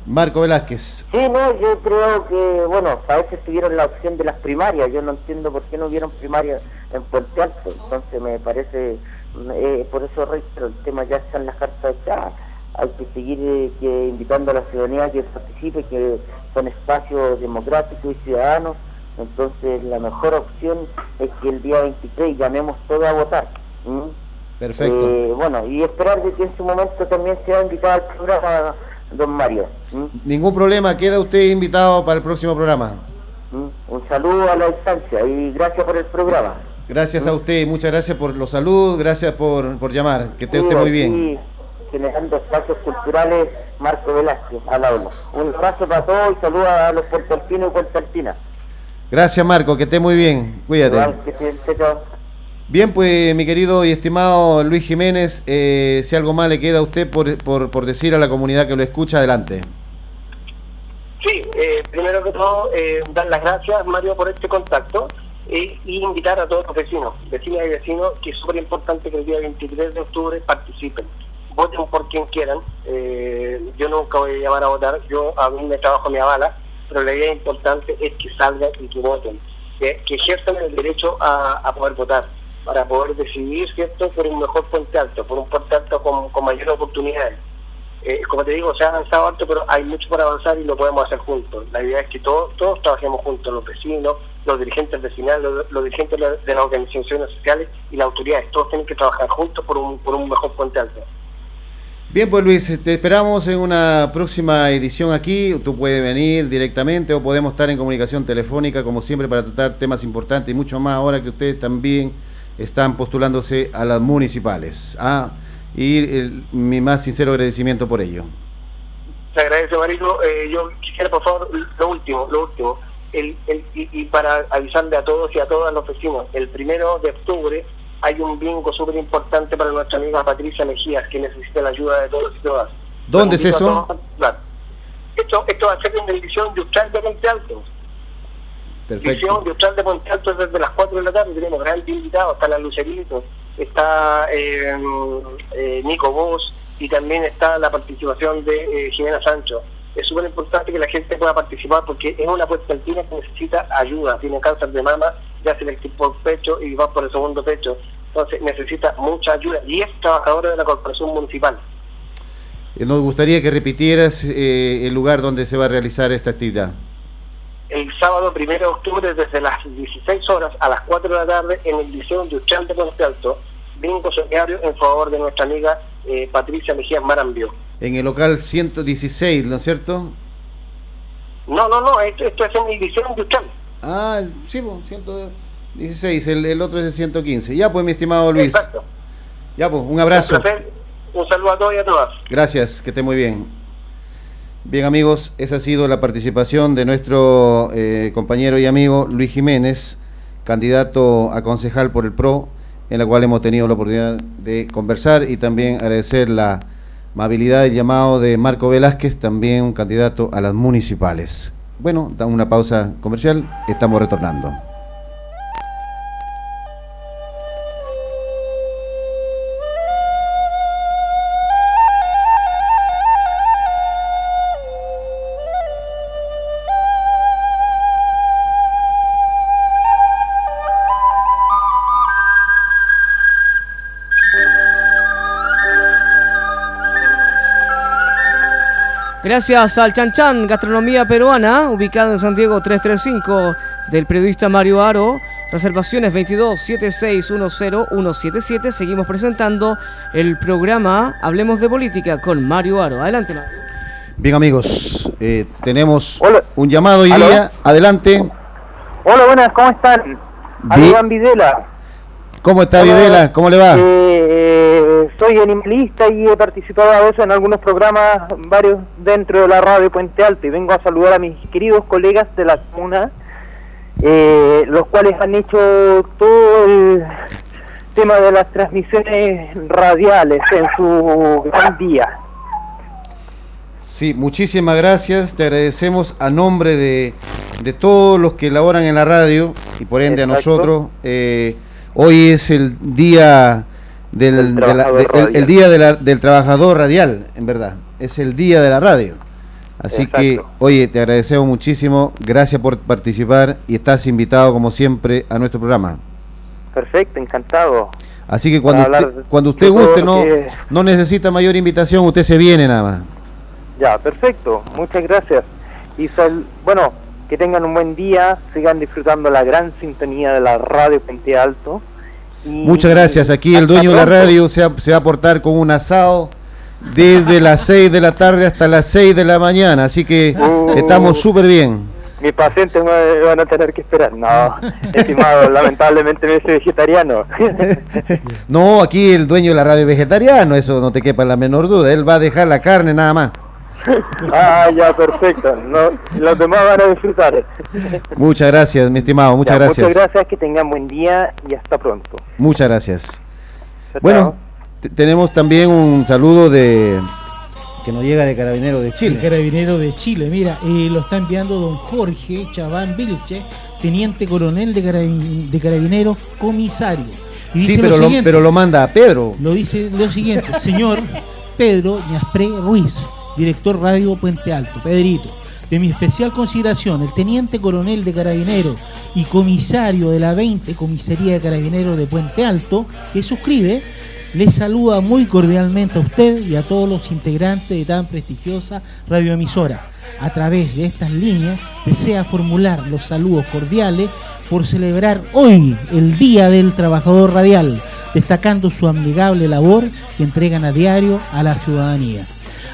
Marco Velázquez. Sí, no, yo creo que, bueno, a veces tuvieron la opción de las primarias, yo no entiendo por qué no hubieron primarias en Puente Alto, entonces me parece, eh, por eso reitero, el tema ya está en las cartas ya, hay que seguir eh, que invitando a la ciudadanía que participe, que son espacios democráticos y ciudadanos, entonces la mejor opción es que el día 23 llamemos todos a votar. Perfecto. Eh, bueno, y esperar de que en su momento también sea invitado al programa don Mario. Ningún problema, queda usted invitado para el próximo programa. Un saludo a la distancia y gracias por el programa. Gracias a usted, muchas gracias por los saludos, gracias por, por llamar, que esté usted muy bien. generando espacios culturales, Marco Velázquez, al aula. Un abrazo para todos y saludos a los puertorriqueños y puertorriqueñas. Gracias Marco, que esté muy bien, cuídate. Bien, pues mi querido y estimado Luis Jiménez, eh, si algo más le queda a usted por, por, decir a la comunidad que lo escucha, adelante. Sí, eh, primero que todo, eh, dar las gracias, Mario, por este contacto y invitar a todos los vecinos, vecinas y vecinos, que es súper importante que el día 23 de octubre participen. Voten por quien quieran. yo nunca voy a llamar a votar, yo a mí me trabajo mi avala, pero la idea importante es que salgan y que voten, que, ejerzan el derecho a poder votar para poder decidir, ¿cierto?, por un mejor puente alto, por un puente alto con, con mayores oportunidades. Eh, como te digo, se ha avanzado alto, pero hay mucho por avanzar y lo podemos hacer juntos. La idea es que todos, todos trabajemos juntos, los vecinos, los dirigentes vecinales, los, dirigentes de las organizaciones sociales y las autoridades. Todos tienen que trabajar juntos por un, por un mejor puente alto. Bien, pues Luis, te esperamos en una próxima edición aquí. Tú puedes venir directamente o podemos estar en comunicación telefónica, como siempre, para tratar temas importantes y mucho más ahora que ustedes también están postulándose a las municipales. Ah, y mi más sincero agradecimiento por ello. Se agradece, Marito. Eh, yo quisiera, por favor, lo último, lo último. El, el, y, para avisarle a todos y a todas los vecinos, el primero de octubre hay un bingo súper importante para nuestra amiga Patricia Mejías, que necesita la ayuda de todos y todas. ¿Dónde es eso? Esto, esto va a ser en la edición de Ustral de Monte Alto. Perfecto. Visión de Monte Alto desde las 4 de la tarde, tenemos grandes invitados, está la Lucerito, está eh, eh, Nico Vos y también está la participación de eh, Jimena Sancho. Es súper importante que la gente pueda participar porque es una puertorriqueña que necesita ayuda, tiene cáncer de mama, ya se le por el pecho y va por el segundo pecho, entonces necesita mucha ayuda. Y es trabajadora de la corporación municipal. Nos gustaría que repitieras el lugar donde se va a realizar esta actividad. El sábado 1 de octubre desde las 16 horas a las 4 de la tarde en el Liceo Industrial de Puente Alto, bingo solidario en favor de nuestra amiga eh, Patricia Mejía Marambio. En el local 116, ¿no es cierto? No, no, no, esto, es en Liceo Industrial. Ah, sí, 116, el, el otro es el 115. Ya pues, mi estimado Luis. Exacto. Ya pues, un abrazo. Un, un saludo a todos y a todas. Gracias, que esté muy bien. Bien amigos, esa ha sido la participación de nuestro eh, compañero y amigo Luis Jiménez, candidato a concejal por el PRO, en la cual hemos tenido la oportunidad de conversar y también agradecer la amabilidad del llamado de Marco Velázquez, también un candidato a las municipales. Bueno, damos una pausa comercial, estamos retornando. Gracias al Chan Chan, gastronomía peruana, ubicada en Santiago 335, del periodista Mario Aro. Reservaciones 22 177. Seguimos presentando el programa Hablemos de Política con Mario Aro. Adelante, Mario. Bien, amigos, eh, tenemos un llamado hoy día. Adelante. Hola, buenas, ¿cómo están? Bien. Videla. ¿Cómo está Videla? ¿Cómo le va? Eh, soy animalista y he participado a veces en algunos programas, varios dentro de la radio Puente Alto, y vengo a saludar a mis queridos colegas de la comuna, eh, los cuales han hecho todo tema de las transmisiones radiales en su gran día. Sí, muchísimas gracias. Te agradecemos a nombre de, de todos los que laboran en la radio y por ende a nosotros. Eh, hoy es el día del, el, día del trabajador radial, en verdad. Es el día de la radio. Así que, oye, te agradecemos muchísimo. Gracias por participar y estás invitado, como siempre, a nuestro programa. Perfecto, encantado. Así que cuando usted, cuando usted guste, no, no necesita mayor invitación, usted se viene nada más. Ya, perfecto. Muchas gracias. Y bueno, que tengan un buen día, sigan disfrutando la gran sintonía de la radio Puente Alto. Muchas gracias. Aquí el dueño de la radio se va, se va a portar con un asado desde las 6 de la tarde hasta las 6 de la mañana, así que uh. estamos súper bien. Mis pacientes me van a tener que esperar. No, estimado, lamentablemente me soy vegetariano. no, aquí el dueño de la radio es vegetariano, eso no te quepa la menor duda. Él va a dejar la carne nada más. Ah, ya, perfecto. No, los demás van a disfrutar. Muchas gracias, mi estimado. Muchas gracias. Muchas gracias, que tengan buen día y hasta pronto. Muchas gracias. bueno, tenemos también un saludo de que nos llega de Carabinero de Chile. De Carabinero de Chile, mira, eh, lo está enviando don Jorge Chaván Vilche, teniente coronel de, Carabineros, comisario. sí, pero lo, pero lo manda a Pedro. Lo dice lo siguiente, señor Pedro Ñaspré Ruiz director Radio Puente Alto, Pedrito. De mi especial consideración, el teniente coronel de Carabineros y comisario de la 20 Comisaría de Carabineros de Puente Alto, que suscribe, le saluda muy cordialmente a usted y a todos los integrantes de tan prestigiosa radioemisora. A través de estas líneas desea formular los saludos cordiales por celebrar hoy el Día del Trabajador Radial, destacando su amigable labor que entregan a diario a la ciudadanía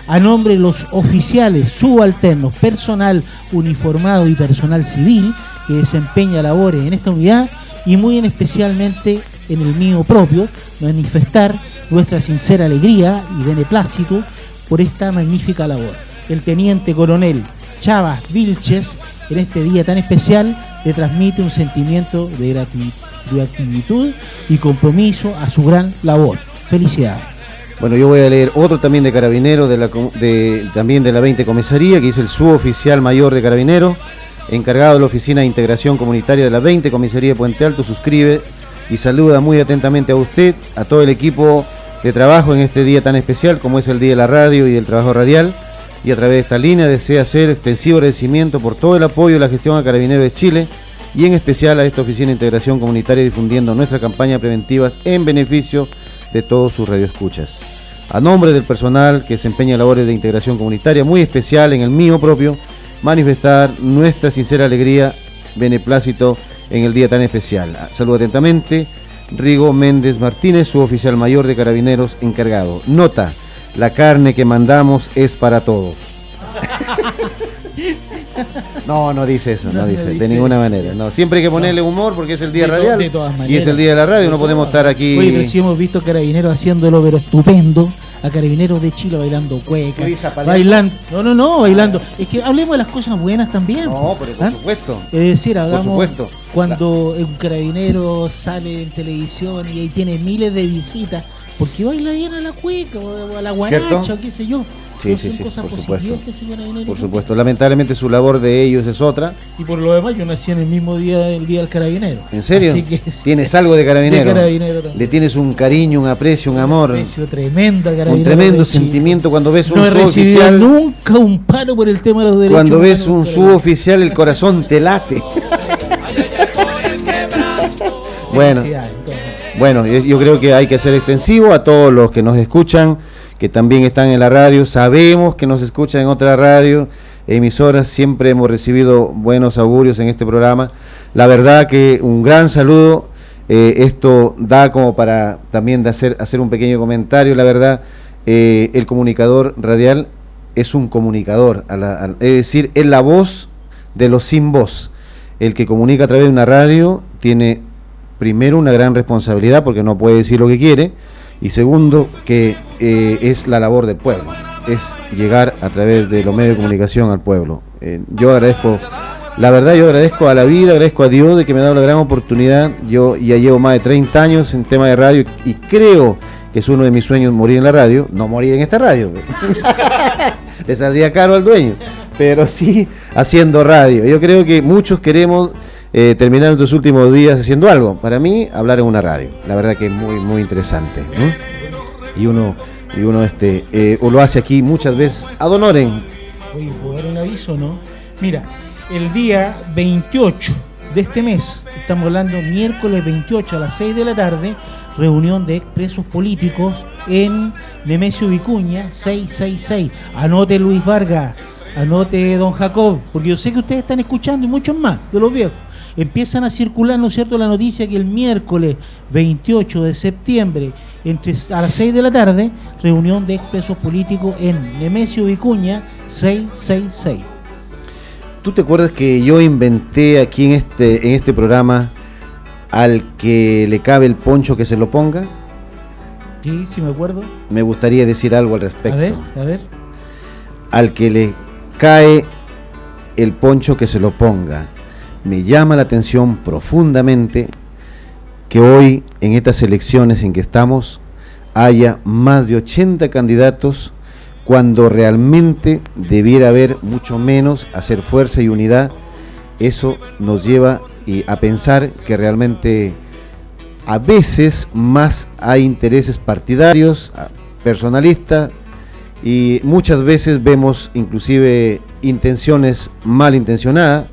a nombre de los oficiales subalternos, personal uniformado y personal civil que desempeña labores en esta unidad y muy en especialmente en el mío propio, manifestar nuestra sincera alegría y beneplácito por esta magnífica labor. El teniente coronel Chavas Vilches, en este día tan especial, le transmite un sentimiento de gratitud y compromiso a su gran labor. Felicidades. Bueno, yo voy a leer otro también de Carabinero, también de la 20 Comisaría, que es el suboficial mayor de Carabinero, encargado de la Oficina de Integración Comunitaria de la 20 Comisaría de Puente Alto, suscribe y saluda muy atentamente a usted, a todo el equipo de trabajo en este día tan especial como es el Día de la Radio y del Trabajo Radial. Y a través de esta línea desea hacer extensivo agradecimiento por todo el apoyo y la gestión a Carabinero de Chile y en especial a esta Oficina de Integración Comunitaria difundiendo nuestra campaña preventivas en beneficio de todos sus radioescuchas. A nombre del personal que desempeña labores de integración comunitaria, muy especial en el mío propio, manifestar nuestra sincera alegría, beneplácito en el día tan especial. Saludo atentamente, Rigo Méndez Martínez, su oficial mayor de carabineros encargado. Nota, la carne que mandamos es para todos. No, no dice eso, no, dice, de ninguna manera. No, siempre hay que ponerle humor porque es el día radial y es el día de la radio, no podemos estar aquí. Oye, pero si hemos visto carabineros haciéndolo, pero estupendo. A carabineros de Chile bailando cueca, bailando, no, no, no, bailando. Es que hablemos de las cosas buenas también. No, pero por ¿ah? supuesto. Es decir, hagamos cuando un carabinero sale en televisión y ahí tiene miles de visitas, porque baila bien a la cueca o a la guaracha, o qué sé yo. Sí, sí, sí, por supuesto. Por supuesto, lamentablemente su labor de ellos es otra. Y por lo demás yo nací en el mismo día del Día del Carabinero. ¿En serio? ¿Tienes algo de carabinero? Le tienes un cariño, un aprecio, un amor. Un aprecio tremendo carabinero. Un tremendo sentimiento cuando ves un suboficial. nunca un paro por el tema de los derechos Cuando ves un suboficial el corazón te late. bueno, bueno, yo creo que hay que ser extensivo a todos los que nos escuchan que también están en la radio. Sabemos que nos escuchan en otra radio, emisoras. Siempre hemos recibido buenos augurios en este programa. La verdad que un gran saludo. Eh, esto da como para también de hacer, hacer un pequeño comentario. La verdad, eh, el comunicador radial es un comunicador. es decir, es la voz de los sin voz. El que comunica a través de una radio tiene primero una gran responsabilidad porque no puede decir lo que quiere y segundo, que eh, es la labor del pueblo, es llegar a través de los medios de comunicación al pueblo. Eh, yo agradezco La verdad yo agradezco a la vida, agradezco a Dios de que me ha dado la gran oportunidad. Yo ya llevo más de 30 años en tema de radio y creo que es uno de mis sueños morir en la radio, no morir en esta radio. Le saldría caro al dueño, pero sí haciendo radio. Yo creo que muchos queremos eh, terminar nuestros últimos días haciendo algo. Para mí, hablar en una radio. La verdad que es muy, muy interesante. Y uno, y uno este, eh, lo hace aquí muchas veces ad honorem. Oye, ¿puedo dar un aviso, no? Mira, el día 28 de este mes, estamos hablando miércoles 28 a las 6 de la tarde, reunión de expresos políticos en Nemesio Vicuña 666. Anote Luis Vargas, anote Don Jacob, porque yo sé que ustedes están escuchando y muchos más de los viejos. Empiezan a circular, ¿no es cierto?, la noticia que el miércoles 28 de septiembre, entre a las 6 de la tarde, reunión de expresos políticos en Nemesio Vicuña 666. ¿Tú te acuerdas que yo inventé aquí en este, en este programa al que le cabe el poncho que se lo ponga? Sí, sí me acuerdo. Me gustaría decir algo al respecto. A ver, a ver. Al que le cae el poncho que se lo ponga. Me llama la atención profundamente que hoy en estas elecciones en que estamos haya más de 80 candidatos cuando realmente debiera haber mucho menos, hacer fuerza y unidad, eso nos lleva a pensar que realmente a veces más hay intereses partidarios, personalistas, y muchas veces vemos inclusive intenciones malintencionadas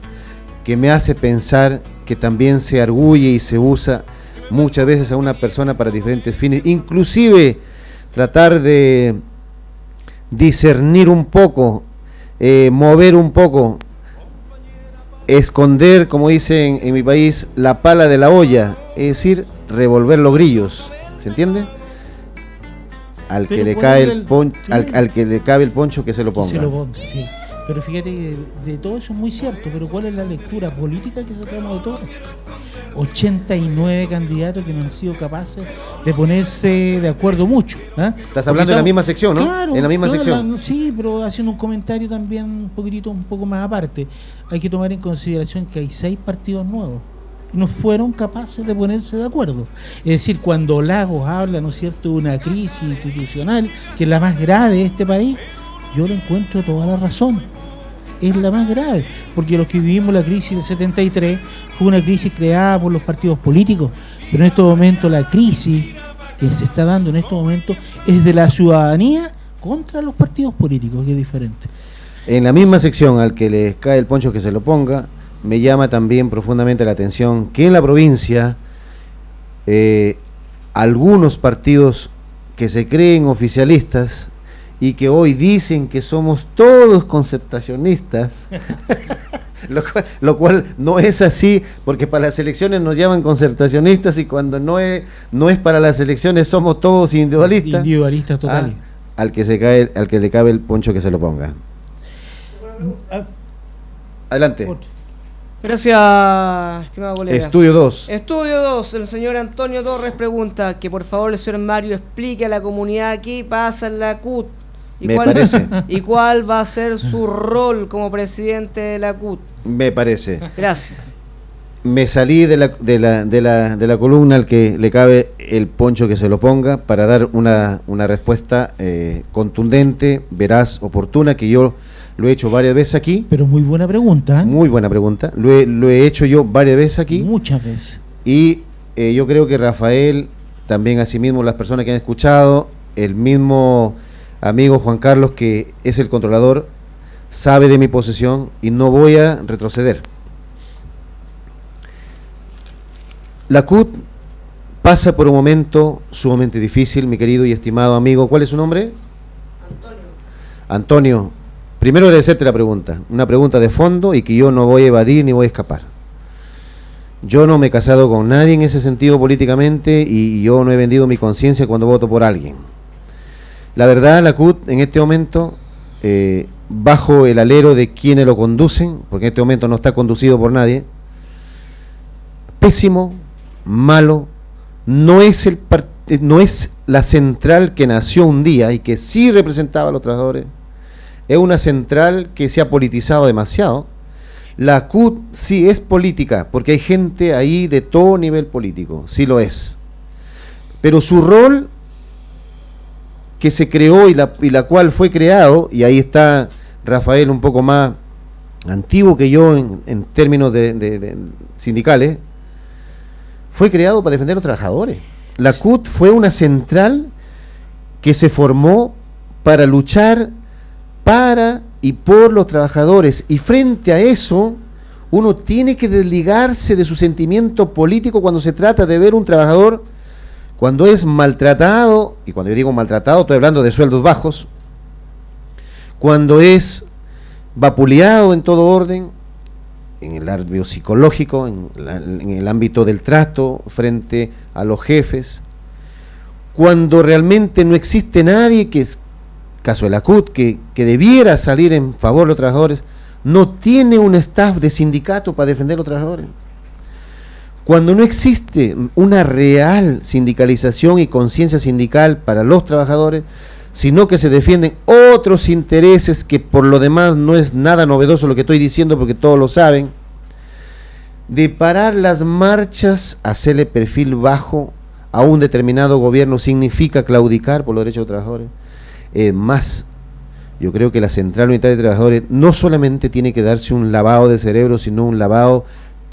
que me hace pensar que también se arguye y se usa muchas veces a una persona para diferentes fines, inclusive tratar de discernir un poco, eh, mover un poco, esconder, como dicen en mi país, la pala de la olla, es decir, revolver los grillos, ¿se entiende? Al que le cae el, al, que le cabe el poncho que se lo ponga. Pero fíjate que de, todo eso es muy cierto, pero ¿cuál es la lectura política que sacamos de todo 89 candidatos que no han sido capaces de ponerse de acuerdo mucho. ¿ah? Estás hablando en la misma sección, ¿no? Claro, en la misma sección. sí, pero haciendo un comentario también un poquitito, un poco más aparte. Hay que tomar en consideración que hay seis partidos nuevos no fueron capaces de ponerse de acuerdo. Es decir, cuando Lagos habla, ¿no es cierto?, de una crisis institucional que es la más grave de este país, yo le encuentro toda la razón es la más grave, porque los que vivimos la crisis del 73 fue una crisis creada por los partidos políticos, pero en estos momentos la crisis que se está dando en estos momentos es de la ciudadanía contra los partidos políticos, que es diferente. En la misma sección al que le cae el poncho que se lo ponga, me llama también profundamente la atención que en la provincia eh, algunos partidos que se creen oficialistas y que hoy dicen que somos todos concertacionistas, lo, cual, no es así, porque para las elecciones nos llaman concertacionistas y cuando no es, no es para las elecciones somos todos individualistas. Individualistas totales. Ah, al que se cae, al que le cabe el poncho que se lo ponga. Adelante. Gracias, estimado colega. Estudio 2. Estudio 2. El señor Antonio Torres pregunta que por favor el señor Mario explique a la comunidad qué pasa en la CUT ¿Y me cuál, parece. ¿Y cuál va a ser su rol como presidente de la CUT? Me parece. Gracias. Me salí de la, de la, de la, de la columna al que le cabe el poncho que se lo ponga para dar una, una respuesta eh, contundente, veraz, oportuna, que yo lo he hecho varias veces aquí. Pero muy buena pregunta. ¿eh? Muy buena pregunta. Lo he, lo he hecho yo varias veces aquí. Muchas veces. Y eh, yo creo que Rafael, también asimismo las personas que han escuchado, el mismo amigo Juan Carlos, que es el controlador, sabe de mi posesión y no voy a retroceder. La CUT pasa por un momento sumamente difícil, mi querido y estimado amigo. ¿Cuál es su nombre? Antonio. Antonio, primero agradecerte la pregunta, una pregunta de fondo y que yo no voy a evadir ni voy a escapar. Yo no me he casado con nadie en ese sentido políticamente y yo no he vendido mi conciencia cuando voto por alguien. La verdad, la CUT en este momento, eh, bajo el alero de quienes lo conducen, porque en este momento no está conducido por nadie, pésimo, malo, no es, eh, no es la central que nació un día y que sí representaba a los trabajadores, es una central que se ha politizado demasiado. La CUT sí es política, porque hay gente ahí de todo nivel político, sí lo es. Pero su rol que se creó y la, y la cual fue creado, y ahí está Rafael un poco más antiguo que yo en, términos de, sindicales, fue creado para defender a los trabajadores. La CUT fue una central que se formó para luchar para y por los trabajadores. Y frente a eso, uno tiene que desligarse de su sentimiento político cuando se trata de ver un trabajador cuando es maltratado, y cuando yo digo maltratado estoy hablando de sueldos bajos, cuando es vapuleado en todo orden, en el ámbito psicológico, en, el ámbito del trato frente a los jefes, cuando realmente no existe nadie que, caso de la CUT, que, que debiera salir en favor de los trabajadores, no tiene un staff de sindicato para defender a los trabajadores. Cuando no existe una real sindicalización y conciencia sindical para los trabajadores, sino que se defienden otros intereses que por lo demás no es nada novedoso lo que estoy diciendo porque todos lo saben, de parar las marchas, hacerle perfil bajo a un determinado gobierno significa claudicar por los derechos de los trabajadores. Eh, más, yo creo que la Central Unitaria de Trabajadores no solamente tiene que darse un lavado de cerebro, sino un lavado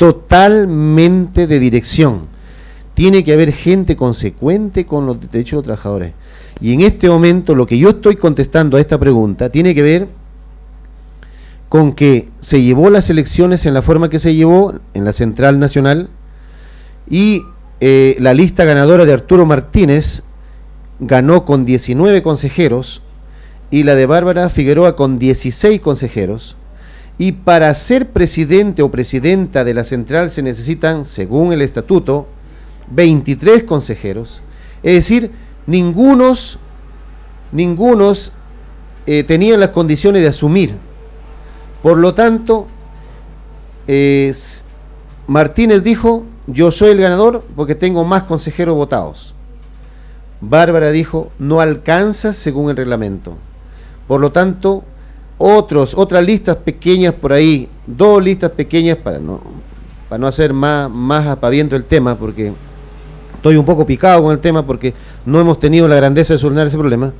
totalmente de dirección. Tiene que haber gente consecuente con los derechos de los trabajadores. Y en este momento lo que yo estoy contestando a esta pregunta tiene que ver con que se llevó las elecciones en la forma que se llevó en la Central Nacional y eh, la lista ganadora de Arturo Martínez ganó con 19 consejeros y la de Bárbara Figueroa con 16 consejeros y para ser presidente o presidenta de la central se necesitan, según el estatuto, 23 consejeros. Es decir, ningunos, ningunos eh, tenían las condiciones de asumir. Por lo tanto, Martínez dijo, yo soy el ganador porque tengo más consejeros votados. Bárbara dijo, no alcanza según el reglamento. Por lo tanto, otros, otras listas pequeñas por ahí, dos listas pequeñas para no, para no hacer más, más apaviento el tema, porque estoy un poco picado con el tema, porque no hemos tenido la grandeza de solucionar ese problema.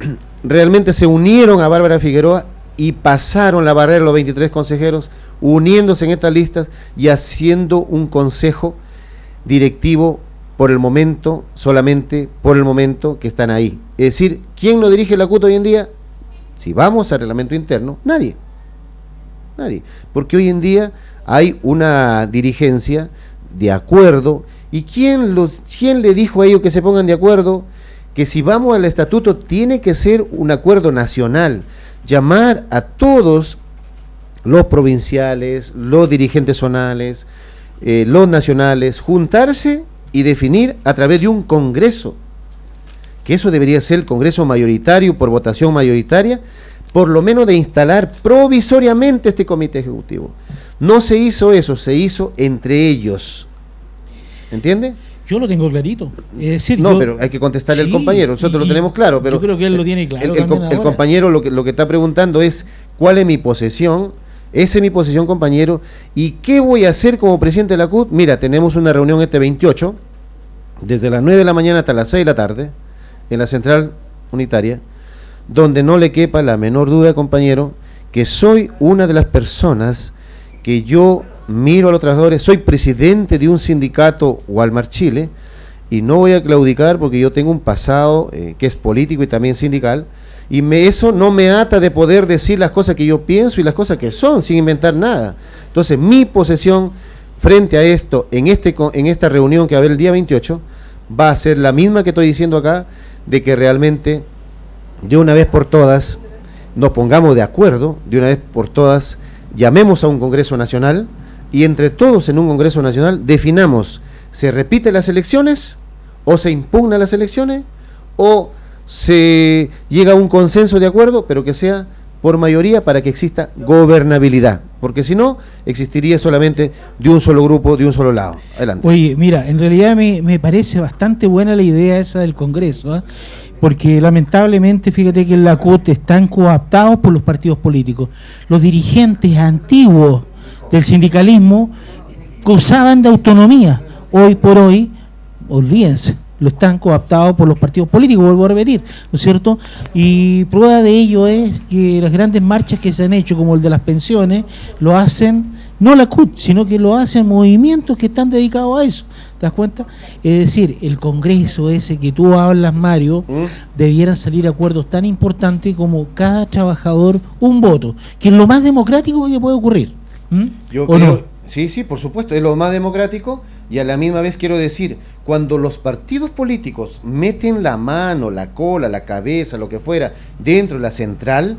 Realmente se unieron a Bárbara Figueroa y pasaron la barrera los 23 consejeros, uniéndose en estas listas y haciendo un consejo directivo por el momento, solamente por el momento que están ahí. Es decir, ¿quién lo dirige la CUT hoy en día? Si vamos al reglamento interno, nadie. Nadie. Porque hoy en día hay una dirigencia de acuerdo. ¿Y quién, los, quién le dijo a ellos que se pongan de acuerdo? Que si vamos al estatuto tiene que ser un acuerdo nacional. Llamar a todos los provinciales, los dirigentes zonales, eh, los nacionales, juntarse y definir a través de un congreso que eso debería ser el Congreso mayoritario por votación mayoritaria, por lo menos de instalar provisoriamente este comité ejecutivo. No se hizo eso, se hizo entre ellos. ¿Entiende? Yo lo tengo clarito. Es decir, no, pero hay que contestarle al compañero. Nosotros lo tenemos claro, pero yo creo que él lo tiene claro. El, compañero lo que, lo que está preguntando es cuál es mi posesión. Esa es mi posición, compañero. ¿Y qué voy a hacer como presidente de la CUT? Mira, tenemos una reunión este 28, desde las 9 de la mañana hasta las 6 de la tarde en la central unitaria, donde no le quepa la menor duda, compañero, que soy una de las personas que yo miro a los trabajadores, soy presidente de un sindicato Walmart Chile y no voy a claudicar porque yo tengo un pasado eh, que es político y también sindical y me, eso no me ata de poder decir las cosas que yo pienso y las cosas que son sin inventar nada. Entonces mi posesión frente a esto en, este, en esta reunión que va a haber el día 28 va a ser la misma que estoy diciendo acá de que realmente de una vez por todas nos pongamos de acuerdo, de una vez por todas llamemos a un Congreso Nacional y entre todos en un Congreso Nacional definamos, ¿se repiten las elecciones o se impugnan las elecciones o se llega a un consenso de acuerdo, pero que sea por mayoría para que exista gobernabilidad, porque si no, existiría solamente de un solo grupo, de un solo lado. Adelante. Oye, mira, en realidad me, me parece bastante buena la idea esa del Congreso, ¿eh? porque lamentablemente, fíjate que en la CUT están coaptados por los partidos políticos. Los dirigentes antiguos del sindicalismo gozaban de autonomía. Hoy por hoy, olvídense, lo están coaptados por los partidos políticos, vuelvo a repetir, ¿no es cierto? Y prueba de ello es que las grandes marchas que se han hecho, como el de las pensiones, lo hacen, no la CUT, sino que lo hacen movimientos que están dedicados a eso. ¿Te das cuenta? Es decir, el Congreso ese que tú hablas, Mario, ¿Mm? debieran salir acuerdos tan importantes como cada trabajador un voto, que es lo más democrático que puede ocurrir. ¿Mm? Yo creo, Sí, sí, por supuesto, es lo más democrático y a la misma vez quiero decir, cuando los partidos políticos meten la mano, la cola, la cabeza, lo que fuera, dentro de la central,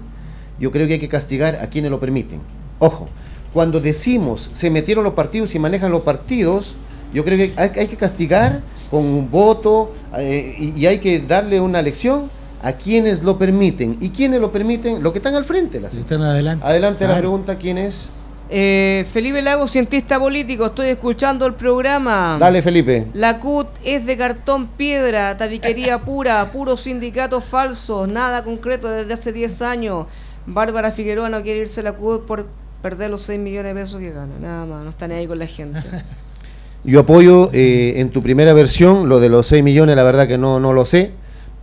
yo creo que hay que castigar a quienes lo permiten. Ojo, cuando decimos se metieron los partidos y manejan los partidos, yo creo que hay, que castigar con un voto eh, y, hay que darle una lección a quienes lo permiten. ¿Y quienes lo permiten? Los que están al frente. La están adelante. Adelante la pregunta, ¿quién es? Eh, Felipe Lago, cientista político, estoy escuchando el programa. Dale, Felipe. La CUT es de cartón piedra, tabiquería pura, puros sindicatos falsos, nada concreto desde hace 10 años. Bárbara Figueroa no quiere irse a la CUT por perder los 6 millones de pesos que gana, nada más, no está ni ahí con la gente. Yo apoyo eh, en tu primera versión lo de los 6 millones, la verdad que no, no lo sé,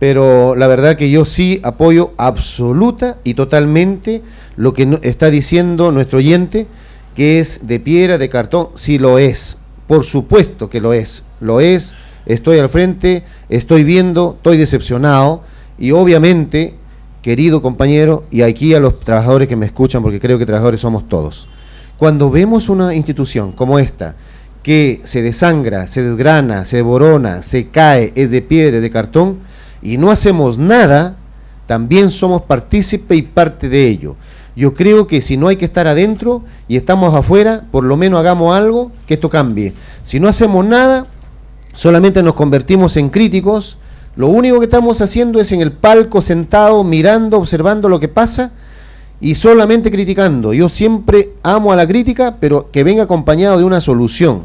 pero la verdad que yo sí apoyo absoluta y totalmente lo que está diciendo nuestro oyente, que es de piedra, de cartón, sí lo es, por supuesto que lo es, lo es, estoy al frente, estoy viendo, estoy decepcionado. Y obviamente, querido compañero, y aquí a los trabajadores que me escuchan, porque creo que trabajadores somos todos, cuando vemos una institución como esta, que se desangra, se desgrana, se devorona, se cae, es de piedra, de cartón, y no hacemos nada, también somos partícipe y parte de ello. Yo creo que si no hay que estar adentro y estamos afuera, por lo menos hagamos algo que esto cambie. Si no hacemos nada, solamente nos convertimos en críticos. Lo único que estamos haciendo es en el palco sentado, mirando, observando lo que pasa y solamente criticando. Yo siempre amo a la crítica, pero que venga acompañado de una solución.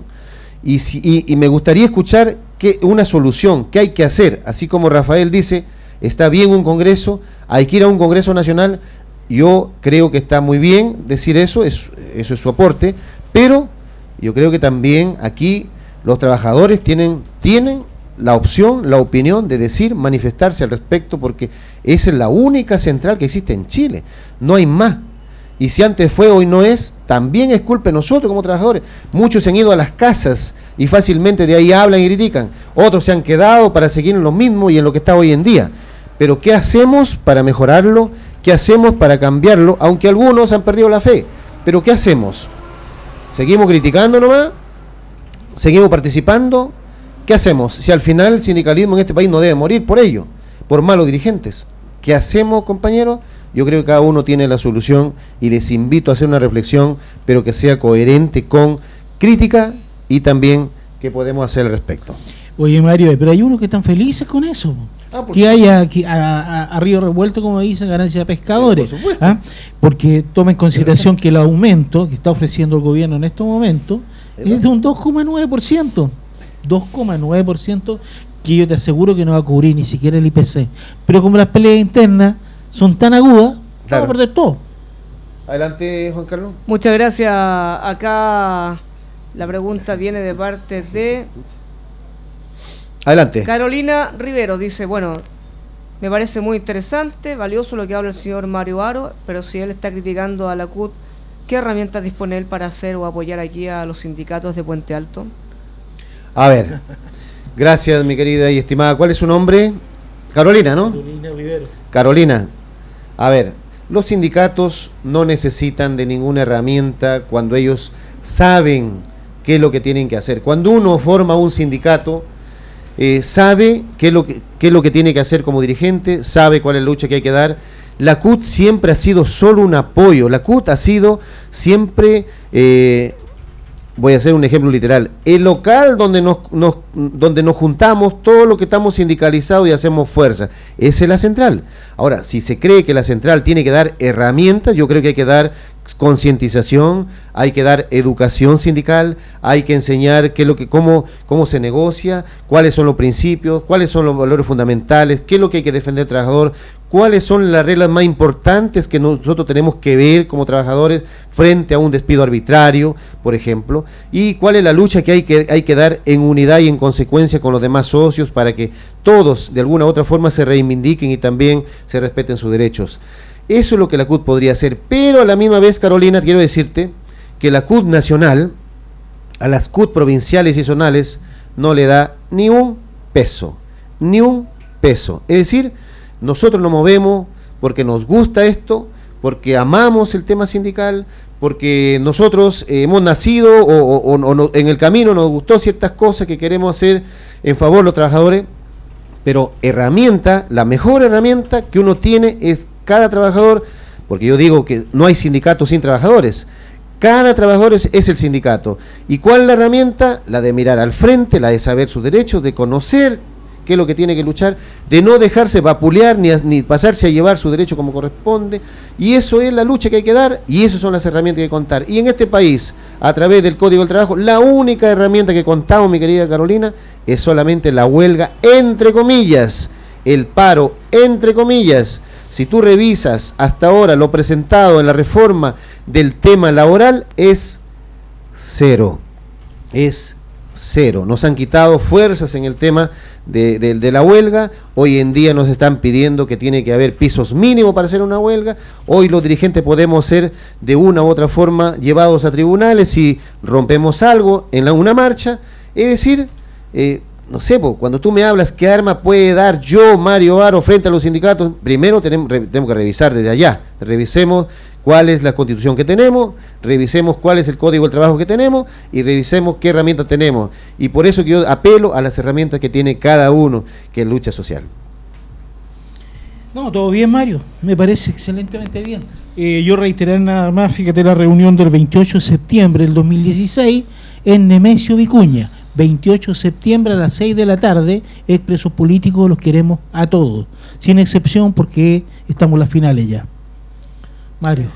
Y, si, y, me gustaría escuchar que, una solución, qué hay que hacer. Así como Rafael dice, está bien un Congreso, hay que ir a un Congreso Nacional, yo creo que está muy bien decir eso, eso es su aporte, pero yo creo que también aquí los trabajadores tienen, tienen la opción, la opinión de decir, manifestarse al respecto, porque esa es la única central que existe en Chile. No hay más. Y si antes fue, hoy no es, también es culpa de nosotros como trabajadores. Muchos se han ido a las casas y fácilmente de ahí hablan y critican. Otros se han quedado para seguir en lo mismo y en lo que está hoy en día. Pero ¿qué hacemos para mejorarlo? ¿Qué hacemos para cambiarlo? Aunque algunos han perdido la fe. Pero ¿qué hacemos? ¿Seguimos criticando nomás? ¿Seguimos participando? ¿Qué hacemos? Si al final el sindicalismo en este país no debe morir por ello, por malos dirigentes. ¿Qué hacemos, compañeros? Yo creo que cada uno tiene la solución y les invito a hacer una reflexión, pero que sea coherente con crítica y también qué podemos hacer al respecto. Oye, Mario, pero hay unos que están felices con eso. Ah, que haya a, río revuelto, como dicen, ganancia de pescadores. ¿ah? Porque toma en consideración que el aumento que está ofreciendo el gobierno en estos momentos es de un 2,9%. 2,9% que yo te aseguro que no va a cubrir ni siquiera el IPC. Pero como las peleas internas son tan agudas, vamos a perder todo. Adelante, Juan Carlos. Muchas gracias. Acá la pregunta viene de parte de Adelante. Carolina Rivero dice, bueno, me parece muy interesante, valioso lo que habla el señor Mario Aro, pero si él está criticando a la CUT, ¿qué herramientas dispone él para hacer o apoyar aquí a los sindicatos de Puente Alto? A ver, gracias mi querida y estimada. ¿Cuál es su nombre? Carolina, ¿no? Carolina Rivero. Carolina. A ver, los sindicatos no necesitan de ninguna herramienta cuando ellos saben qué es lo que tienen que hacer. Cuando uno forma un sindicato, eh, sabe qué es, lo que, es lo que tiene que hacer como dirigente, sabe cuál es la lucha que hay que dar. La CUT siempre ha sido solo un apoyo, la CUT ha sido siempre, eh, voy a hacer un ejemplo literal, el local donde nos, donde nos juntamos todos los que estamos sindicalizados y hacemos fuerza. Es la central. Ahora, si se cree que la central tiene que dar herramientas, yo creo que hay que dar concientización, hay que dar educación sindical, hay que enseñar qué es lo que, cómo, cómo se negocia, cuáles son los principios, cuáles son los valores fundamentales, qué es lo que hay que defender al trabajador, cuáles son las reglas más importantes que nosotros tenemos que ver como trabajadores frente a un despido arbitrario, por ejemplo, y cuál es la lucha que hay que, hay que dar en unidad y en consecuencia con los demás socios para que todos de alguna u otra forma se reivindiquen y también se respeten sus derechos. Eso es lo que la CUT podría hacer, pero a la misma vez, Carolina, quiero decirte que la CUT nacional, a las CUT provinciales y zonales, no le da ni un peso, ni un peso. Es decir, nosotros nos movemos porque nos gusta esto, porque amamos el tema sindical, porque nosotros hemos nacido o, en el camino nos gustó ciertas cosas que queremos hacer en favor de los trabajadores, pero herramienta, la mejor herramienta que uno tiene es cada trabajador, porque yo digo que no hay sindicato sin trabajadores, cada trabajador es, el sindicato. ¿Y cuál es la herramienta? La de mirar al frente, la de saber sus derechos, de conocer qué es lo que tiene que luchar, de no dejarse vapulear ni, ni pasarse a llevar su derecho como corresponde. Y eso es la lucha que hay que dar y esas son las herramientas que hay que contar. Y en este país, a través del Código del Trabajo, la única herramienta que contamos, mi querida Carolina, es solamente la huelga, entre comillas, el paro, entre comillas. Si tú revisas hasta ahora lo presentado en la reforma del tema laboral, es cero. Es cero. Nos han quitado fuerzas en el tema de, la huelga. Hoy en día nos están pidiendo que tiene que haber pisos mínimos para hacer una huelga. Hoy los dirigentes podemos ser de una u otra forma llevados a tribunales si rompemos algo en una marcha. Es decir, eh, no sé, cuando tú me hablas qué arma puede dar yo, Mario Aro, frente a los sindicatos, primero tenemos, tenemos que revisar desde allá. Revisemos cuál es la constitución que tenemos, revisemos cuál es el código del trabajo que tenemos y revisemos qué herramientas tenemos. Y por eso que yo apelo a las herramientas que tiene cada uno que es lucha social. No, todo bien, Mario. Me parece excelentemente bien. Eh, yo reiterar nada más, fíjate la reunión del 28 de septiembre del 2016 en Nemesio Vicuña 28 de septiembre a las 6 de la tarde, expresos políticos los queremos a todos, sin excepción porque estamos en las finales ya. Mario.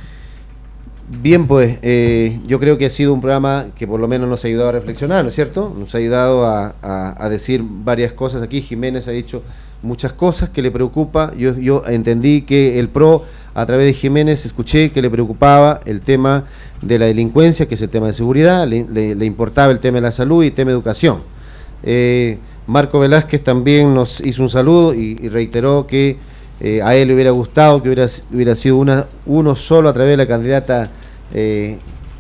Bien, pues eh, yo creo que ha sido un programa que por lo menos nos ha ayudado a reflexionar, ¿no es cierto? Nos ha ayudado a, a decir varias cosas aquí. Jiménez ha dicho muchas cosas que le preocupa. Yo, yo entendí que el PRO, a través de Jiménez, escuché que le preocupaba el tema de la delincuencia, que es el tema de seguridad, le, importaba el tema de la salud y el tema de educación. Eh, Marco Velázquez también nos hizo un saludo y, reiteró que eh, a él le hubiera gustado que hubiera, hubiera sido una, uno solo a través de la candidata eh,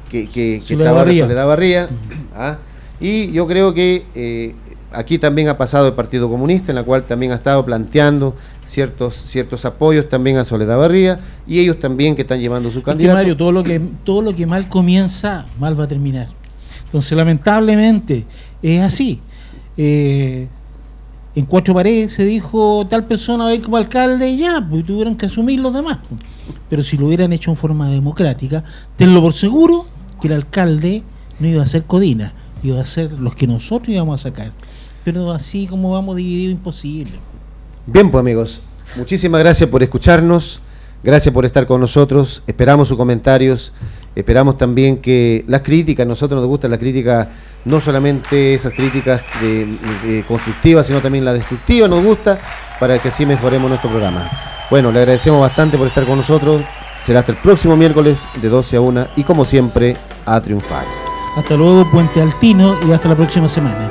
que, que, que estaba Soledad Barría. ¿ah? Y yo creo que aquí también ha pasado el Partido Comunista, en la cual también ha estado planteando ciertos, ciertos apoyos también a Soledad Barría y ellos también que están llevando su candidato. Mario, todo lo que todo lo que mal comienza, mal va a terminar. Entonces, lamentablemente, es así. Eh, en Cuatro Paredes se dijo tal persona va a ir como alcalde y ya, pues tuvieron que asumir los demás. Pues. Pero si lo hubieran hecho en forma democrática, tenlo por seguro que el alcalde no iba a ser Codina, iba a ser los que nosotros íbamos a sacar pero así como vamos dividido, imposible. Bien, pues amigos, muchísimas gracias por escucharnos, gracias por estar con nosotros, esperamos sus comentarios, esperamos también que las críticas, a nosotros nos gustan las críticas, no solamente esas críticas constructivas, sino también las destructivas, nos gusta, para que así mejoremos nuestro programa. Bueno, le agradecemos bastante por estar con nosotros, será hasta el próximo miércoles de 12 a 1 y como siempre, a triunfar. Hasta luego, Puente Altino, y hasta la próxima semana